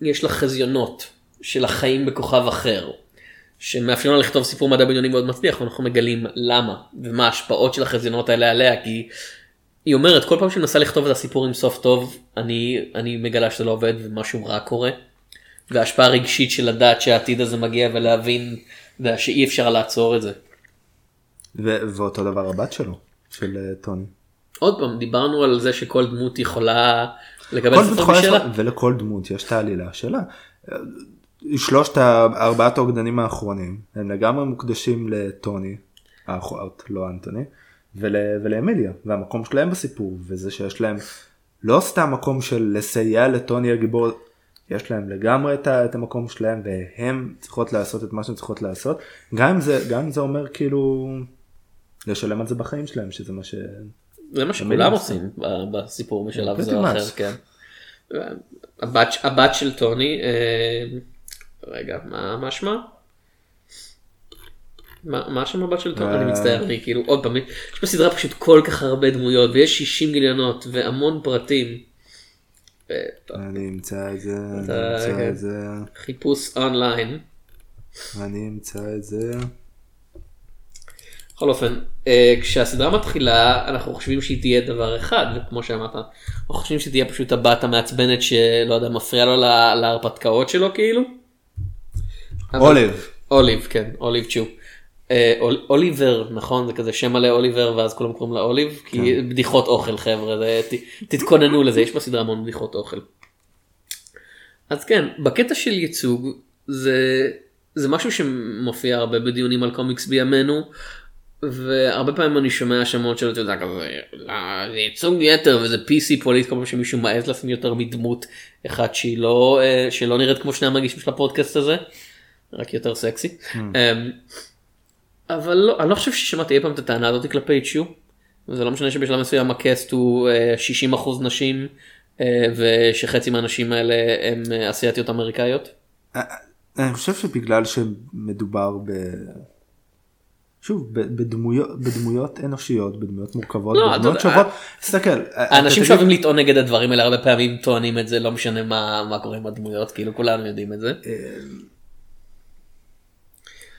יש לה חזיונות של החיים בכוכב אחר שמאפשרים לה לכתוב סיפור מדע בדיוני מאוד מצליח ואנחנו מגלים למה ומה ההשפעות של החזיונות האלה עליה כי היא אומרת כל פעם שהיא מנסה לכתוב את הסיפור עם סוף טוב אני אני מגלה שזה לא עובד ומשהו רע קורה. וההשפעה הרגשית של לדעת שהעתיד הזה מגיע ולהבין שאי אפשר לעצור את זה. ו- ואותו דבר הבת שלו, של אה, טוני. עוד פעם דיברנו על זה שכל דמות יכולה לקבל ספר משלה. ולכל דמות יש את העלילה שלה. שלושת הארבעת האוגדנים האחרונים הם לגמרי מוקדשים לטוני, האחות, לא אנטוני, ול, ולאמיליה, והמקום שלהם בסיפור, וזה שיש להם לא סתם מקום של לסייע לטוני הגיבור, יש להם לגמרי את, את המקום שלהם, והם צריכות לעשות את מה שהן צריכות לעשות, גם אם זה, גם אם זה אומר כאילו לשלם על זה בחיים שלהם, שזה מה ש... זה מה שכולם עושים. בסיפור בשלב Pretty זה או אחר. כן. הבת, הבת של טוני אה, רגע מה מה שמה? מה שם הבת של טוני? אני אה. מצטער אני כאילו עוד פעם יש בסדרה פשוט כל כך הרבה דמויות ויש 60 גיליונות והמון פרטים. אה, אני אמצא את זה, אני אמצא כן. את זה, חיפוש אונליין. אני אמצא את זה. בכל אופן, אה, כשהסדרה מתחילה אנחנו חושבים שהיא תהיה דבר אחד, וכמו שאמרת, אנחנו חושבים שהיא תהיה פשוט הבת המעצבנת שלא יודע, מפריע לו לה- להרפתקאות שלו כאילו. אבל- אוליב. אוליב, כן, אוליב צ'ו. אה, אול- אוליבר, נכון? זה כזה שם מלא אוליבר ואז כולם קוראים לה אוליב, כי בדיחות אוכל חבר'ה, זה- ת- תתכוננו לזה, יש בסדרה המון בדיחות אוכל. אז כן, בקטע של ייצוג זה, זה משהו שמופיע הרבה בדיונים על קומיקס בימינו. והרבה פעמים אני שומע שמות של אתה יודע כזה "לא, זה ייצוג יתר וזה PC פוליט כל פעם שמישהו מעז לשים יותר מדמות אחת שהיא לא אה, שלא נראית כמו שני המגישים של הפודקאסט הזה רק יותר סקסי. אמ, אבל לא, אני לא חושב ששמעתי אי פעם את הטענה הזאת כלפי צ'ו. זה לא משנה שבשלב מסוים הקאסט הוא אה, 60% נשים אה, ושחצי מהנשים האלה אה, אסיאתיות אמריקאיות. אני חושב שבגלל שמדובר ב... שוב, בדמויות, בדמויות אנושיות, בדמויות מורכבות, לא, בדמויות שוות. תסתכל. אתה האנשים תגיד- שאוהבים לטעון נגד הדברים האלה הרבה פעמים טוענים את זה לא משנה מה מה קורה עם הדמויות כאילו כולנו יודעים את זה.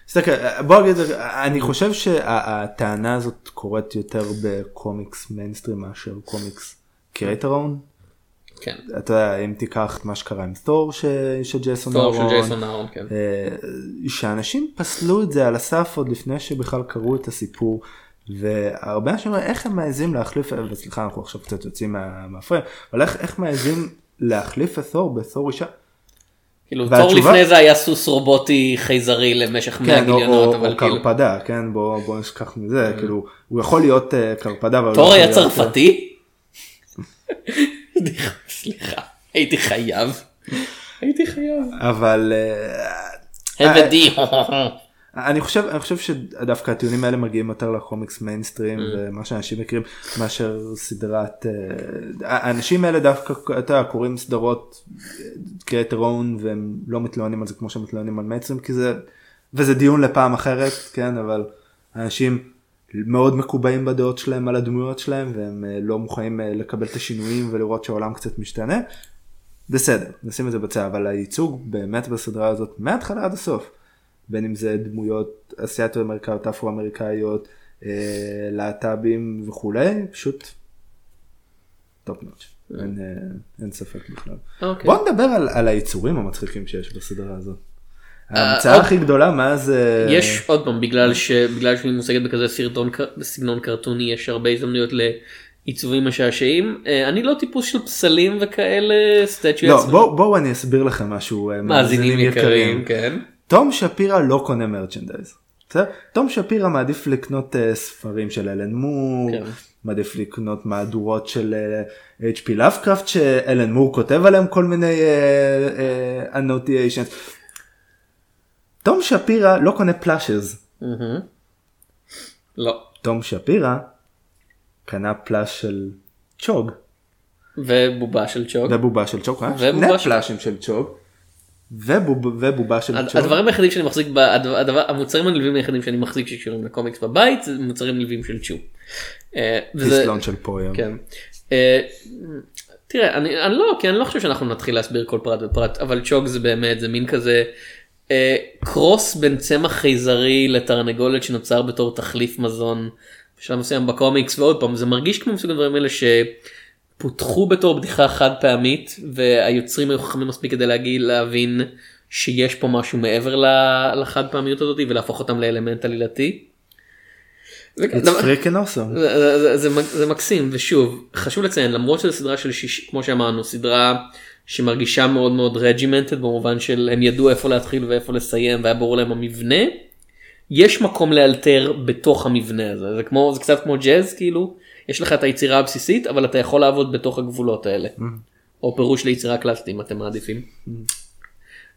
תסתכל, בוא נגיד, אני חושב שהטענה הזאת קורית יותר בקומיקס מיינסטרים מאשר קומיקס creator-owned. כן. אתה יודע, אם תיקח את מה שקרה עם תור ש- של ג'ייסון תור של אהרון, ג'ייסון אהרון כן. אה, שאנשים פסלו את זה על הסף עוד לפני שבכלל קראו את הסיפור. והרבה אנשים אומרים איך הם מעזים להחליף וסליחה אנחנו עכשיו קצת יוצאים מה- מהפריים אבל איך, איך מעזים להחליף את תור בתור אישה. כאילו והתשובה- תור לפני זה היה סוס רובוטי חייזרי למשך 100 כן, או, גיליונות או, אבל או כאילו קרפדה כן בוא בוא נשכח מזה כאילו הוא יכול להיות אה, קרפדה אבל תור היה להיות, צרפתי? [LAUGHS] סליחה הייתי חייב. הייתי חייב. אה, אבל אה, הבדי. אני חושב אני חושב שדווקא הטיעונים האלה מגיעים יותר לקומיקס מיינסטרים mm. ומה שאנשים מכירים מאשר סדרת אה, האנשים האלה דווקא אתה יודע, קוראים סדרות קריאטרון והם לא מתלוננים על זה כמו שהם מתלוננים על מיינסטרים כי זה וזה דיון לפעם אחרת כן אבל אנשים מאוד מקובעים בדעות שלהם על הדמויות שלהם והם אה, לא מוכנים אה, לקבל את השינויים ולראות שהעולם קצת משתנה. בסדר נשים את זה בצד אבל הייצוג באמת בסדרה הזאת מההתחלה עד הסוף. בין אם זה דמויות אסיאטיות אמריקאיות אפרו אמריקאיות אה, להט"בים וכולי פשוט top notch אין, אה, אין ספק בכלל. Okay. אוקיי. בוא נדבר על, על היצורים המצחיקים שיש בסדרה הזאת. ההמצאה uh, הכי עוד... גדולה מאז יש עוד פעם בגלל שבגלל שהיא מושגת בכזה סרטון בסגנון קרטוני יש הרבה הזדמנויות לעיצובים משעשעים אני לא טיפוס של פסלים וכאלה statue לא, בואו בוא אני אסביר לכם משהו מאזינים יקרים כן. תום שפירא לא קונה מרצ'נדייז. תום שפירא מעדיף לקנות ספרים של אלן מור, כן. מעדיף לקנות מהדורות של uh, אה, HP לאבקראפט שאלן מור כותב עליהם כל מיני אנוטיישנס. Uh, uh, תום שפירא לא קונה פלאשז. לא. תום שפירא קנה פלאש של צ'וג. ובובה של צ'וג. ובובה של צ'וג. ובובה של... פלאשים של צ'וג. ובוב, ובובה של צ'וג. הדברים היחידים שאני מחזיק, הדבר, המוצרים הנלווים היחידים שאני מחזיק שקשורים לקומיקס בבית זה מוצרים נלווים של צ'ו. אה, של פויר. כן. אה, תראה אני, אני לא כי אני לא חושב שאנחנו נתחיל להסביר כל פרט ופרט אבל צ'וק זה באמת זה מין כזה אה, קרוס בין צמח חייזרי לתרנגולת שנוצר בתור תחליף מזון בשלב מסוים בקומיקס ועוד פעם זה מרגיש כמו מסוג הדברים האלה ש... פותחו בתור בדיחה חד פעמית והיוצרים היו חכמים מספיק כדי להגיד להבין שיש פה משהו מעבר לחד פעמיות הזאת ולהפוך אותם לאלמנט עלילתי. זה, awesome. זה, זה, זה, זה מקסים ושוב חשוב לציין למרות שזו סדרה של שיש כמו שאמרנו סדרה שמרגישה מאוד מאוד regimented במובן של הם ידעו איפה להתחיל ואיפה לסיים והיה ברור להם המבנה. יש מקום לאלתר בתוך המבנה הזה זה כמו זה קצת כמו ג'אז כאילו יש לך את היצירה הבסיסית אבל אתה יכול לעבוד בתוך הגבולות האלה. Mm. או פירוש ליצירה קלאסית אם אתם מעדיפים. Mm.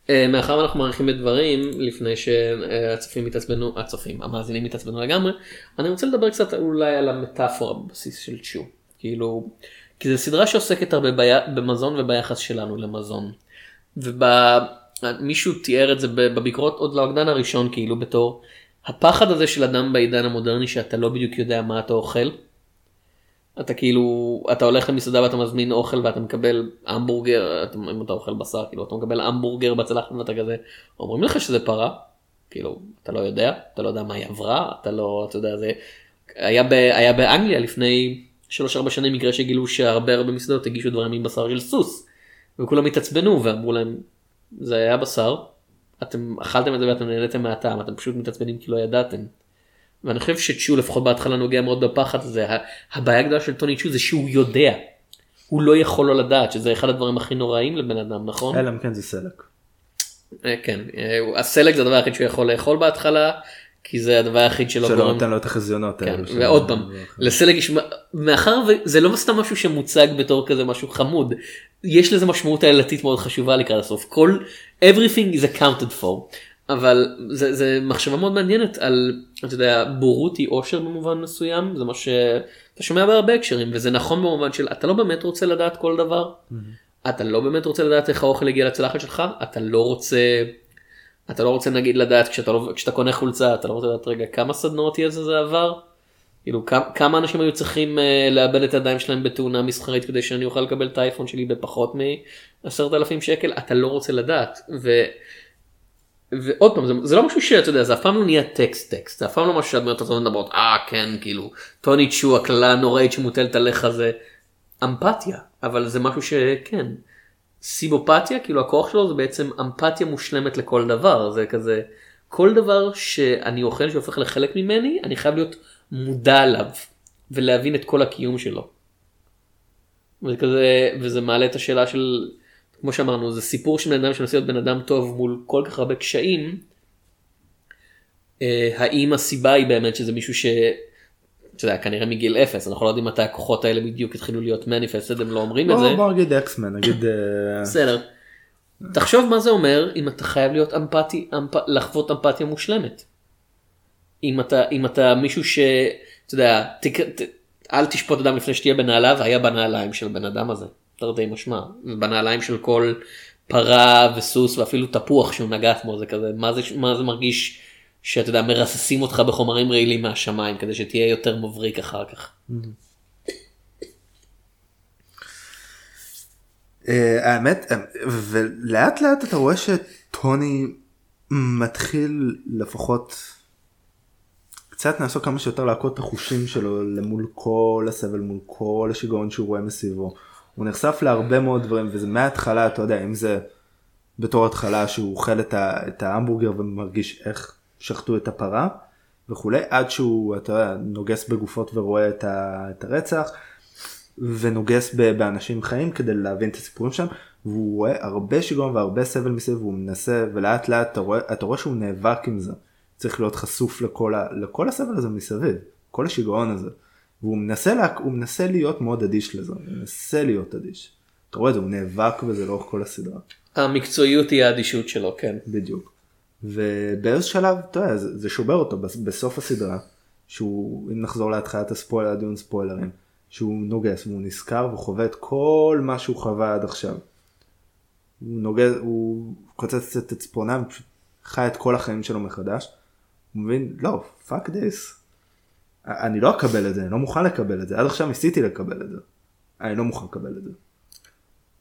אה, מאחר ואנחנו מעריכים את דברים לפני שהצופים יתעצבנו, הצופים, המאזינים יתעצבנו לגמרי, אני רוצה לדבר קצת אולי על המטאפורה בבסיס של צ'ו. כאילו, כי זו סדרה שעוסקת הרבה במזון וביחס שלנו למזון. ומישהו תיאר את זה בביקורות עוד לאוגדן הראשון כאילו בתור הפחד הזה של אדם בעידן המודרני שאתה לא בדיוק יודע מה אתה אוכל. אתה כאילו אתה הולך למסעדה ואתה מזמין אוכל ואתה מקבל המבורגר אם אתה אוכל בשר כאילו אתה מקבל המבורגר בצלחת ואתה כזה אומרים לך שזה פרה כאילו אתה לא יודע אתה לא יודע מה היא עברה אתה לא אתה יודע זה היה, ב, היה באנגליה לפני 3-4 שנים מקרה שגילו שהרבה הרבה מסעדות הגישו דברים עם בשר של סוס וכולם התעצבנו ואמרו להם זה היה בשר אתם אכלתם את זה ואתם נהניתם מהטעם אתם פשוט מתעצבנים כי לא ידעתם. ואני חושב שצ'ו לפחות בהתחלה נוגע מאוד בפחד הזה הבעיה הגדולה של טוני צ'ו זה שהוא יודע. הוא לא יכול לא לדעת שזה אחד הדברים הכי נוראים לבן אדם נכון? אלא אם כן זה סלק. אה, כן אה, הסלק זה הדבר היחיד שהוא יכול לאכול בהתחלה כי זה הדבר היחיד שלא שלא נותן לו את החזיונות כן, ועוד פעם לסלק יש מאחר וזה לא סתם משהו שמוצג בתור כזה משהו חמוד יש לזה משמעות עלילתית מאוד חשובה לקראת הסוף כל everything is accounted for אבל זה, זה מחשבה מאוד מעניינת על אתה יודע בורות היא אושר במובן מסוים זה מה שאתה שומע בהרבה הקשרים וזה נכון במובן של אתה לא באמת רוצה לדעת כל דבר mm-hmm. אתה לא באמת רוצה לדעת איך האוכל הגיע לצלחת שלך אתה לא רוצה אתה לא רוצה נגיד לדעת כשאתה, לא, כשאתה קונה חולצה אתה לא רוצה לדעת רגע כמה סדנאות יהיה זה עבר. כאילו כמה, כמה אנשים היו צריכים uh, לאבד את הידיים שלהם בתאונה מסחרית כדי שאני אוכל לקבל את האייפון שלי בפחות מ-10,000 שקל אתה לא רוצה לדעת. ו... ועוד פעם זה, זה לא משהו שאתה יודע זה אף פעם לא נהיה טקסט טקסט זה אף פעם לא משהו שהדמויות הזאת מדברות אה כן כאילו טוני צ'ו הקללה הנוראית שמוטלת עליך זה אמפתיה אבל זה משהו שכן סיבופתיה כאילו הכוח שלו זה בעצם אמפתיה מושלמת לכל דבר זה כזה כל דבר שאני אוכל שהופך לחלק ממני אני חייב להיות מודע עליו ולהבין את כל הקיום שלו. וכזה, וזה מעלה את השאלה של כמו שאמרנו זה סיפור של בן אדם שמנסה להיות בן אדם טוב מול כל כך הרבה קשיים. אה, האם הסיבה היא באמת שזה מישהו ש... אתה יודע, כנראה מגיל אפס אנחנו לא יודעים מתי הכוחות האלה בדיוק התחילו להיות מניפסט הם לא אומרים את זה. בוא נגיד אקסמן נגיד. אה, בסדר. תחשוב מה זה אומר אם אתה חייב להיות אמפתי אמפ... לחוות אמפתיה מושלמת. אם אתה אם אתה מישהו שאתה יודע תק, ת, אל תשפוט אדם לפני שתהיה בנעליו היה בנעליים של בן אדם הזה תרתי משמע בנעליים של כל פרה וסוס ואפילו תפוח שהוא נגף בו זה כזה מה זה מה זה מרגיש שאתה יודע מרססים אותך בחומרים רעילים מהשמיים כדי שתהיה יותר מבריק אחר כך. אה, האמת ולאט לאט אתה רואה שטוני מתחיל לפחות קצת לעשות כמה שיותר להכות את החושים שלו למול כל הסבל מול כל השיגעון שהוא רואה מסביבו. הוא נחשף להרבה מאוד דברים וזה מההתחלה אתה יודע אם זה בתור התחלה שהוא אוכל את ההמבורגר ומרגיש איך שחטו את הפרה וכולי עד שהוא אתה יודע, נוגס בגופות ורואה את, ה, את הרצח ונוגס באנשים חיים כדי להבין את הסיפורים שם והוא רואה הרבה שיגעון והרבה סבל מסביב והוא מנסה ולאט לאט אתה רואה, אתה רואה שהוא נאבק עם זה. צריך להיות חשוף לכל, ה, לכל הסבל הזה מסביב, כל השיגעון הזה. והוא מנסה, לה, הוא מנסה להיות מאוד אדיש לזה, הוא מנסה להיות אדיש. אתה רואה את זה, הוא נאבק בזה לאורך כל הסדרה. המקצועיות היא האדישות שלו, כן. בדיוק. ובאיזה שלב, אתה יודע, זה, זה שובר אותו בסוף הסדרה, שהוא, אם נחזור להתחלת הספוילר, הדיון ספוילרים, שהוא נוגס והוא נזכר וחווה את כל מה שהוא חווה עד עכשיו. הוא נוגס, הוא קוצץ את צפונם, פשוט חי את כל החיים שלו מחדש. הוא מבין, לא, fuck this. אני לא אקבל את זה, אני לא מוכן לקבל את זה, עד עכשיו ניסיתי לקבל את זה. אני לא מוכן לקבל את זה.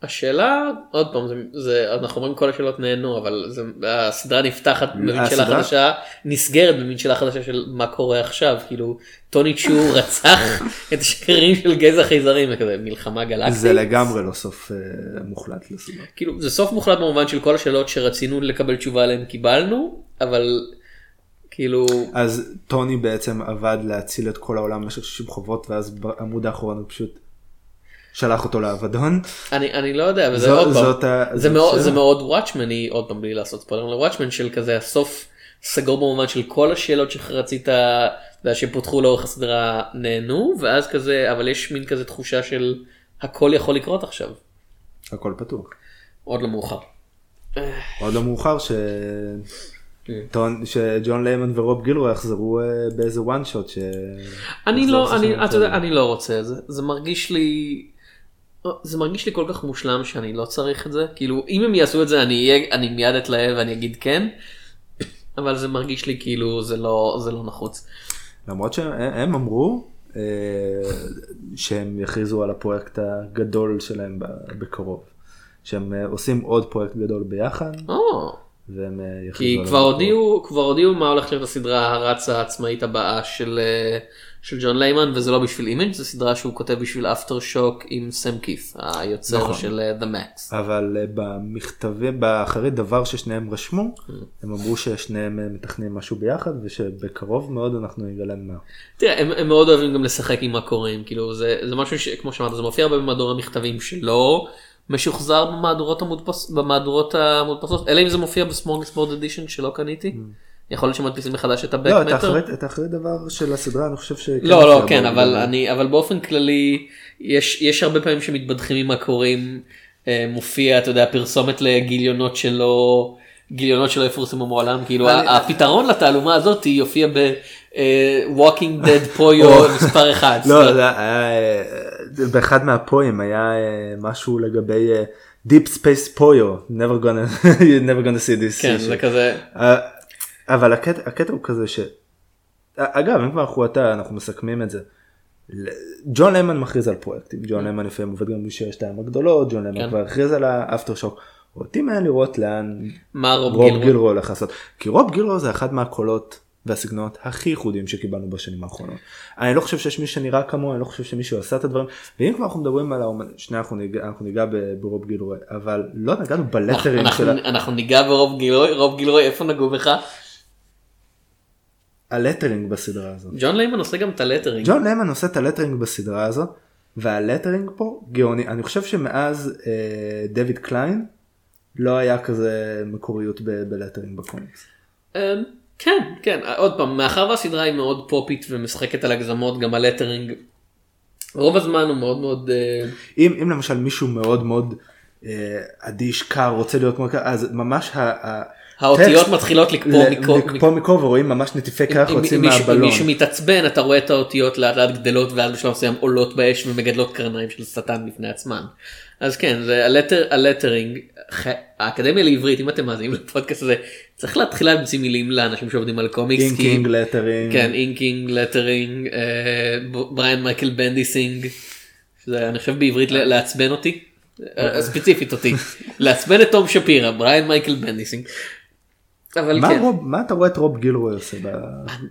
השאלה עוד פעם זה, זה אנחנו אומרים כל השאלות נענו אבל זה, הסדרה נפתחת במין שאלה חדשה נסגרת במין שאלה חדשה של מה קורה עכשיו כאילו טוני צ'ו [LAUGHS] רצח את השגרירים של גזע חייזרים וכזה מלחמה גלקטית. זה לגמרי לא סוף uh, מוחלט לסדרה. כאילו זה סוף מוחלט במובן של כל השאלות שרצינו לקבל תשובה עליהן קיבלנו אבל כאילו אז טוני בעצם עבד להציל את כל העולם במשך 60 חובות ואז בעמוד האחרון הוא פשוט שלח אותו לאבדון. אני אני לא יודע וזה זו, עוד פעם, ה... זה מאוד זה מאוד וואטשמני עוד פעם בלי לעשות ספוילר לוואטשמן של כזה הסוף סגור במובן של כל השאלות שרצית שפותחו לאורך הסדרה נהנו ואז כזה אבל יש מין כזה תחושה של הכל יכול לקרות עכשיו. הכל פתוח. עוד לא מאוחר. עוד לא מאוחר ש... טון שג'ון ליימן ורוב גילרו יחזרו אה, באיזה וואן שוט ש... אני לא אני אתה יודע אני לא רוצה זה זה מרגיש לי זה מרגיש לי כל כך מושלם שאני לא צריך את זה כאילו אם הם יעשו את זה אני אהיה אני מיד אתלהב ואני אגיד כן אבל זה מרגיש לי כאילו זה לא זה לא נחוץ. למרות שהם אמרו אה, שהם יכריזו על הפרויקט הגדול שלהם בקרוב שהם אה, עושים עוד פרויקט גדול ביחד. והם כי כבר הודיעו כבר הודיעו מה הולך להיות הסדרה הרצה העצמאית הבאה של של ג'ון ליימן וזה לא בשביל אימג' זה סדרה שהוא כותב בשביל AfterShock עם סם קית' היוצר נכון. של uh, The Maxx. אבל במכתבים באחרי דבר ששניהם רשמו mm. הם אמרו ששניהם מתכננים משהו ביחד ושבקרוב מאוד אנחנו נגלה מה. תראה הם, הם מאוד אוהבים גם לשחק עם הקוראים כאילו זה זה משהו שכמו שאמרת זה מופיע במהדורי המכתבים שלא משוחזר במהדורות המודפס, במהדורות המודפסות אלא אם זה מופיע בסמורגיסבורד אדישן שלא קניתי. Mm. יכול להיות שמדפיסים מחדש את הבק מטר. לא, את האחרי דבר של הסדרה אני חושב ש... לא, לא, כן, אבל אני, אבל באופן כללי, יש, יש הרבה פעמים שמתבדחים עם הקוראים, אה, מופיע, אתה יודע, פרסומת לגיליונות שלא, גיליונות שלא יפורסמו מעולם, כאילו אני... הפתרון לתעלומה הזאת יופיע. Walking Dead [LAUGHS] פויו מספר אחד. לא, זה היה, אה, באחד מהפוים היה אה, משהו לגבי Deep Space פויו, never gonna, [LAUGHS] never gonna see this. כן, זה כזה. אבל הקטע, הקטע הוא כזה ש... אגב אם כבר אנחנו אתה אנחנו מסכמים את זה. ג'ון למן מכריז על פרויקטים ג'ון למן לפעמים עובד גם בשיר שתיים הגדולות ג'ון למן כן. כבר הכריז על האפטר שוק. אותי מעניין לראות לאן רוב גילרו הולך לעשות כי רוב גילרו זה אחד מהקולות והסגנונות הכי ייחודיים שקיבלנו בשנים האחרונות. אני לא חושב שיש מי שנראה כמוהו, אני לא חושב שמישהו עשה את הדברים, ואם כבר אנחנו מדברים על האומן, שנייה אנחנו ניגע, אנחנו ניגע ברוב גילרוי, אבל לא נגענו בלטרים של... אנחנו ניגע ברוב גילרוי, רוב גילרוי, איפה נגעו בך? ה lettering בסדרה הזאת. ג'ון ליימן עושה גם את ה lettering. ג'ון ליימן עושה את ה lettering בסדרה הזאת וה lettering פה גאוני אני חושב שמאז אה, טוד קליין לא היה כזה מקוריות ב lettering בקומיקס. אה, כן כן. עוד פעם מאחר והסדרה היא מאוד פופית ומשחקת על הגזמות גם ה lettering רוב הזמן הוא מאוד מאוד אה... אם, אם למשל מישהו מאוד מאוד אדיש קר רוצה להיות כמו אז ממש האותיות מתחילות לקפוא מקור ורואים ממש נטיפי קרח יוצאים מהבלון. אם מישהו מתעצבן אתה רואה את האותיות לאט לאט גדלות ואז בשלב מסוים עולות באש ומגדלות קרניים של שטן בפני עצמן. אז כן זה ה letter ה lettering האקדמיה לעברית אם אתם מאזינים לפודקאסט הזה צריך להתחיל להמציא מילים לאנשים שעובדים על קומיקס. inking lettering. כן inking lettering בריאן מייקל בנדיסינג. אני חושב בעברית לעצבן אותי. אה, ספציפית אותי [LAUGHS] לעצבן את תום שפירא בריאן מייקל בנדיסינג. אבל מה, כן. רוב, מה אתה רואה את רוב גילרוי עושה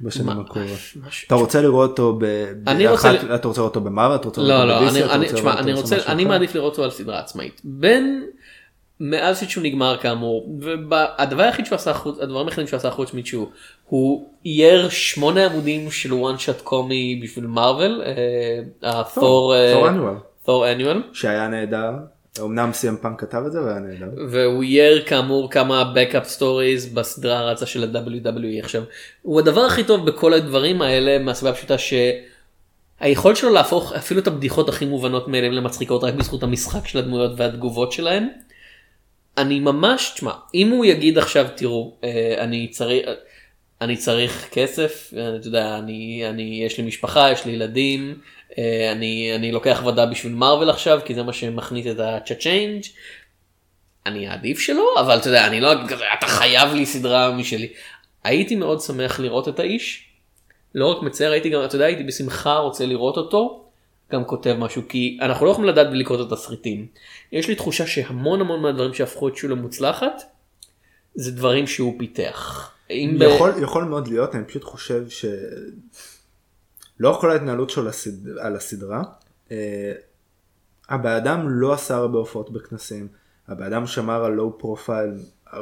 בשנים הקרובות? אתה רוצה לראות אותו באחת, ל... אתה רוצה לראות אותו במרוויל? אתה רוצה לא, לראות אותו בדיסי? לא, אני, רוצה, אני מעדיף לראות אותו על סדרה עצמאית. בין מאז שהוא נגמר כאמור והדבר היחיד שהוא עשה חוץ הדברים היחידים שהוא עשה חוץ מצ'ו הוא אייר שמונה עמודים של one shot קומי בשביל מרוויל. תור אניואל. שהיה נהדר. אמנם סיים פאנק כתב את זה והיה נהדר. והוא אייר כאמור כמה backup stories בסדרה הרצה של ה-WWE עכשיו. הוא הדבר הכי טוב בכל הדברים האלה מהסיבה הפשוטה שהיכולת שלו להפוך אפילו את הבדיחות הכי מובנות מאליהן למצחיקות רק בזכות המשחק של הדמויות והתגובות שלהם. אני ממש, תשמע, אם הוא יגיד עכשיו תראו אה, אני צריך. אני צריך כסף, אתה יודע, אני, אני, יש לי משפחה, יש לי ילדים, אה, אני, אני לוקח עבודה בשביל מרוויל עכשיו, כי זה מה שמכניס את ה-change. אני אעדיף שלא, אבל אתה יודע, אני לא, אתה חייב לי סדרה משלי. הייתי מאוד שמח לראות את האיש. לא רק מצער, הייתי גם, אתה יודע, הייתי בשמחה רוצה לראות אותו, גם כותב משהו, כי אנחנו לא יכולים לדעת בלי לקרוא את התסריטים. יש לי תחושה שהמון המון מהדברים שהפכו את שולה מוצלחת, זה דברים שהוא פיתח. יכול, ב... יכול מאוד להיות, אני פשוט חושב ש... לא כל ההתנהלות שלו לסד... על הסדרה. אה, הבן אדם לא עשה הרבה הופעות בכנסים, הבן אדם שמר על low profile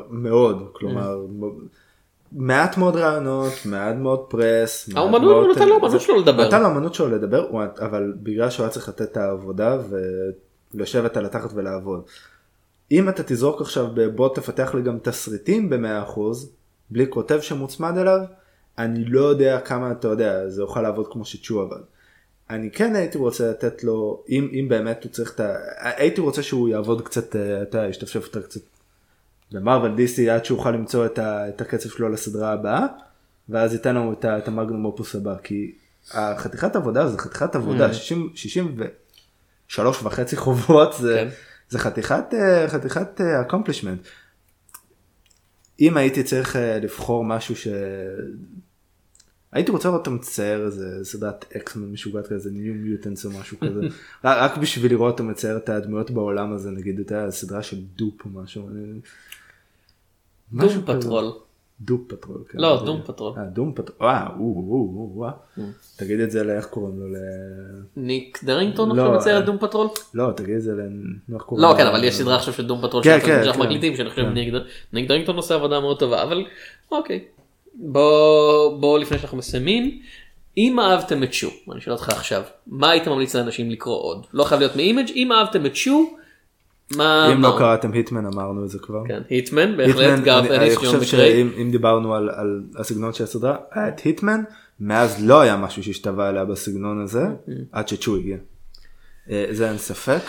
מאוד, כלומר mm. מעט מאוד ראיונות, מעט מאוד press. האומנות, הוא נתן לאומנות שלו לדבר. נתן לאומנות שלו לדבר, אבל בגלל שהוא היה צריך לתת את העבודה ולשבת על התחת ולעבוד. אם אתה תזרוק עכשיו בוא תפתח לי גם תסריטים ב-100% בלי כותב שמוצמד אליו, אני לא יודע כמה אתה יודע זה יוכל לעבוד כמו שצ'ו עבד. אני כן הייתי רוצה לתת לו אם אם באמת הוא צריך את ה... הייתי רוצה שהוא יעבוד קצת אה, אתה ישתפשף יותר קצת ב Marvel DC עד שהוא יוכל למצוא את, ה, את הקצב שלו לסדרה הבאה ואז ייתן לנו את, את ה magnum opus הבא כי החתיכת עבודה זה חתיכת עבודה mm. 60, 63 וחצי חוברות זה, כן. זה חתיכת אה, חתיכת accomplishment. אה, אם הייתי צריך לבחור משהו ש... הייתי רוצה לראות אותם מצייר איזה סדרת X-Men משוגעת כזה New Mutants או משהו כזה [LAUGHS] רק בשביל לראות אותם מצייר את הדמויות בעולם הזה נגיד את הסדרה של Doom או משהו. Doom Patrol. Doom Patrol. כן, לא Doom Patrol. אה, Doom Patrol. וואו mm. תגיד את זה לאיך קוראים לו ל... ניק דרינגטון עכשיו מצייר את Doom Patrol? לא תגיד את זה לאיך קוראים לו. לא כן אבל יש סדרה עכשיו של Doom Patrol כן, כן, שאנחנו מקליטים שאני חושב ניק דרינגטון עושה עבודה מאוד טובה אבל אוקיי. בוא בוא לפני שאנחנו מסיימים אם אהבתם את Chew אני שואל אותך עכשיו מה היית ממליץ לאנשים לקרוא עוד לא חייב להיות מ Image אם אהבתם את Chew. מה אם לא קראתם Hitman אמרנו את זה כבר כן Hitman בהחלט גארת' אניס ג'ון שאם דיברנו על, על הסגנון של הסדרה היה את Hitman מאז לא היה משהו שהשתווה אליה בסגנון הזה mm-hmm. עד שצ'ו הגיע. אה, זה אין ספק.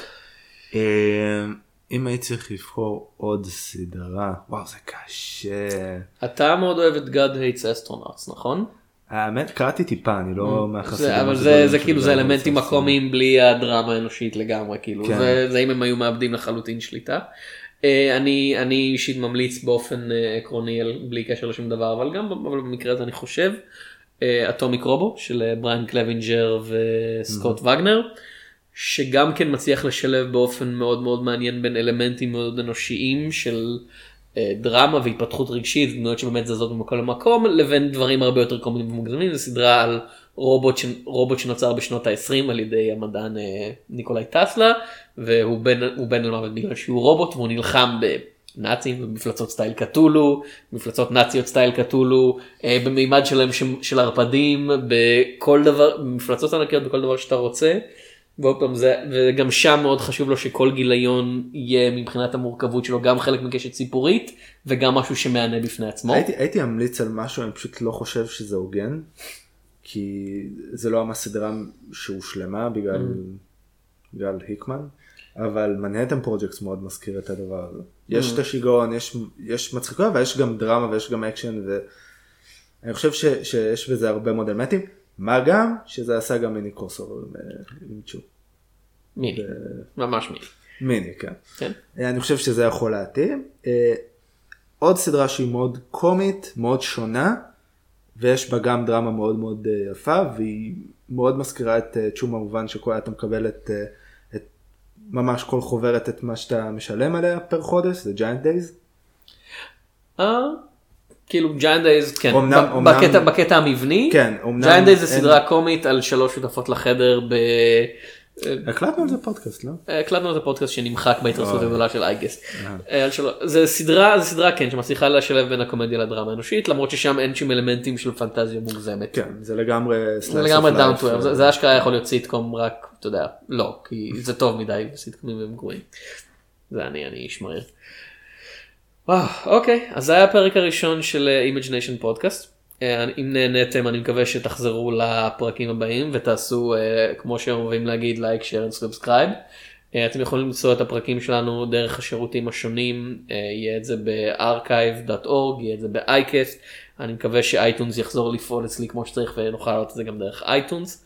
אה, אם הייתי צריך לבחור עוד סדרה, וואו זה קשה. אתה מאוד אוהב את God Hates Astronauts נכון? האמת קראתי טיפה אני לא mm. מהחסידים. אבל זה, זה כאילו זה אלמנטים מקומיים בלי הדרמה האנושית לגמרי כאילו כן. זה, זה אם הם היו מאבדים לחלוטין שליטה. Uh, אני אני אישית ממליץ באופן uh, עקרוני בלי קשר לשום דבר אבל גם אבל במקרה הזה אני חושב Atomic uh, Robo של בריאן קלווינג'ר וסקוט mm-hmm. שגם כן מצליח לשלב באופן מאוד מאוד מעניין בין אלמנטים מאוד אנושיים של אה, דרמה והתפתחות רגשית, דמויות שבאמת זזות ממקום למקום, לבין דברים הרבה יותר קומיים ומוגזמים, זו סדרה על רובוט, ש... רובוט שנוצר בשנות ה-20 על ידי המדען אה, ניקולאי טסלה, והוא בן, בן אלמוות בגלל שהוא רובוט והוא נלחם ב... נאצים ומפלצות style Cthulhu, מפלצות נאציות style Cthulhu, אה, במימד שלהם של ערפדים, בכל דבר, מפלצות ענקיות בכל דבר שאתה רוצה. ועוד פעם זה וגם שם מאוד חשוב לו שכל גיליון יהיה מבחינת המורכבות שלו גם חלק מקשת סיפורית וגם משהו שמהנה בפני עצמו. הייתי, הייתי אמליץ על משהו אני פשוט לא חושב שזה הוגן כי זה לא ממש סדרה שהושלמה בגלל, mm. בגלל היקמן. אבל Manhattan Project מאוד מזכיר את הדבר הזה. יש את השיגעון, יש, יש מצחיקות, אבל יש גם דרמה ויש גם אקשן, ואני חושב ש, שיש בזה הרבה מאוד אלמנטים, מה גם שזה עשה גם מיני crossover עם, עם צ'ו. מיני, ממש מיני. מיני, כן. כן. אני חושב שזה יכול להתאים. אה, עוד סדרה שהיא מאוד קומית, מאוד שונה, ויש בה גם דרמה מאוד מאוד אה, יפה, והיא מאוד מזכירה את אה, צ'ו במובן שכל אתה מקבל את, את ממש כל חוברת את מה שאתה משלם עליה per חודש, זה Giant Days. כאילו Giant Days, כן, אומנם, בקטע, אומנם, בקטע המבני, כן, Giant Days זה סדרה קומית על שלוש שותפות לחדר ב... הקלטנו על זה פודקאסט לא? הקלטנו על זה פודקאסט שנמחק בהתרסקות הגדולה של iCast. אה. זה סדרה זה סדרה כן שמצליחה לשלב בין הקומדיה לדרמה האנושית למרות ששם אין שום אלמנטים של פנטזיה מוגזמת. כן זה לגמרי זה לגמרי down to זה אשכרה יכול להיות סיטקום רק אתה יודע לא כי זה טוב מדי סיטקומים הם גרועים. זה אני אני איש מהיר. אוקיי אז זה היה הפרק הראשון של Image Nation אה, פודקאסט. אה, אם נהניתם אני מקווה שתחזרו לפרקים הבאים ותעשו אה, כמו שהם אוהבים להגיד like share ו subscribe. אתם יכולים למצוא את הפרקים שלנו דרך השירותים השונים יהיה את זה ב-archive.org יהיה את זה ב-iCast אני מקווה ש iTunes יחזור לפעול אצלי כמו שצריך ונוכל לעלות את זה גם דרך iTunes.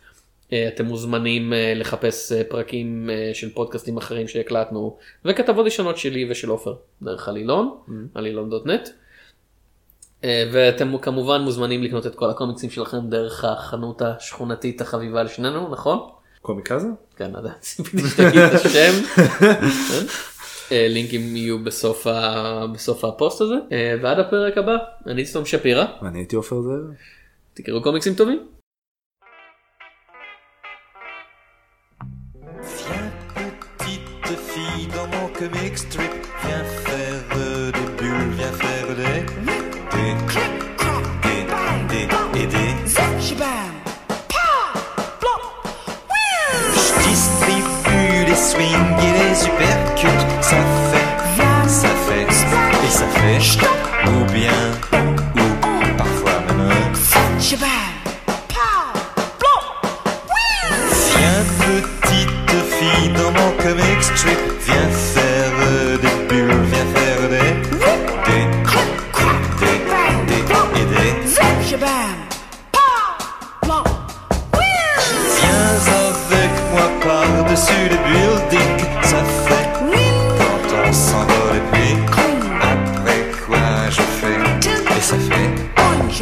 אתם מוזמנים לחפש פרקים של פודקאסטים אחרים שהקלטנו וכתבות ישנות שלי ושל עופר דרך עלילון, mm-hmm. עלילון.נט. אה, ואתם כמובן מוזמנים לקנות את כל הקומיקסים שלכם דרך החנות השכונתית החביבה לשנינו נכון? קומיקזה? כן, לא [LAUGHS] ציפיתי שתגיד את השם. [LAUGHS] אה, לינקים יהיו בסוף, ה... בסוף הפוסט הזה אה, ועד הפרק הבא אני סתום שפירא. ואני הייתי עופר זאב. תקראו קומיקסים טובים. comic strip. Viens faire des bulles, viens faire des. Des. Des. Des. Et des. Zachibam! Je distribue les swings et les supercutes. Ça fait. Ça fait. Et ça fait. Ou bien. Ou parfois même. Zachibam! Viens, petite fille, dans mon comic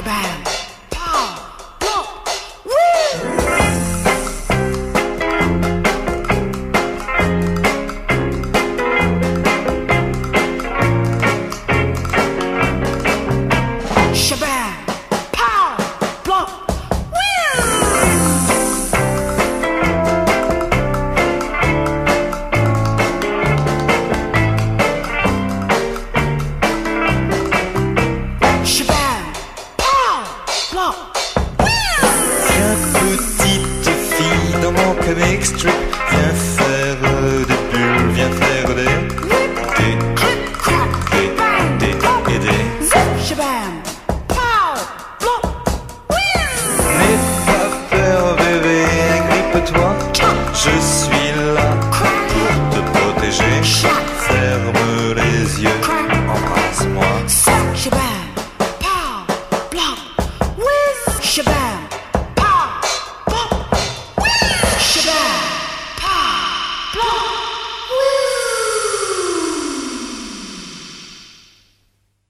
Bad.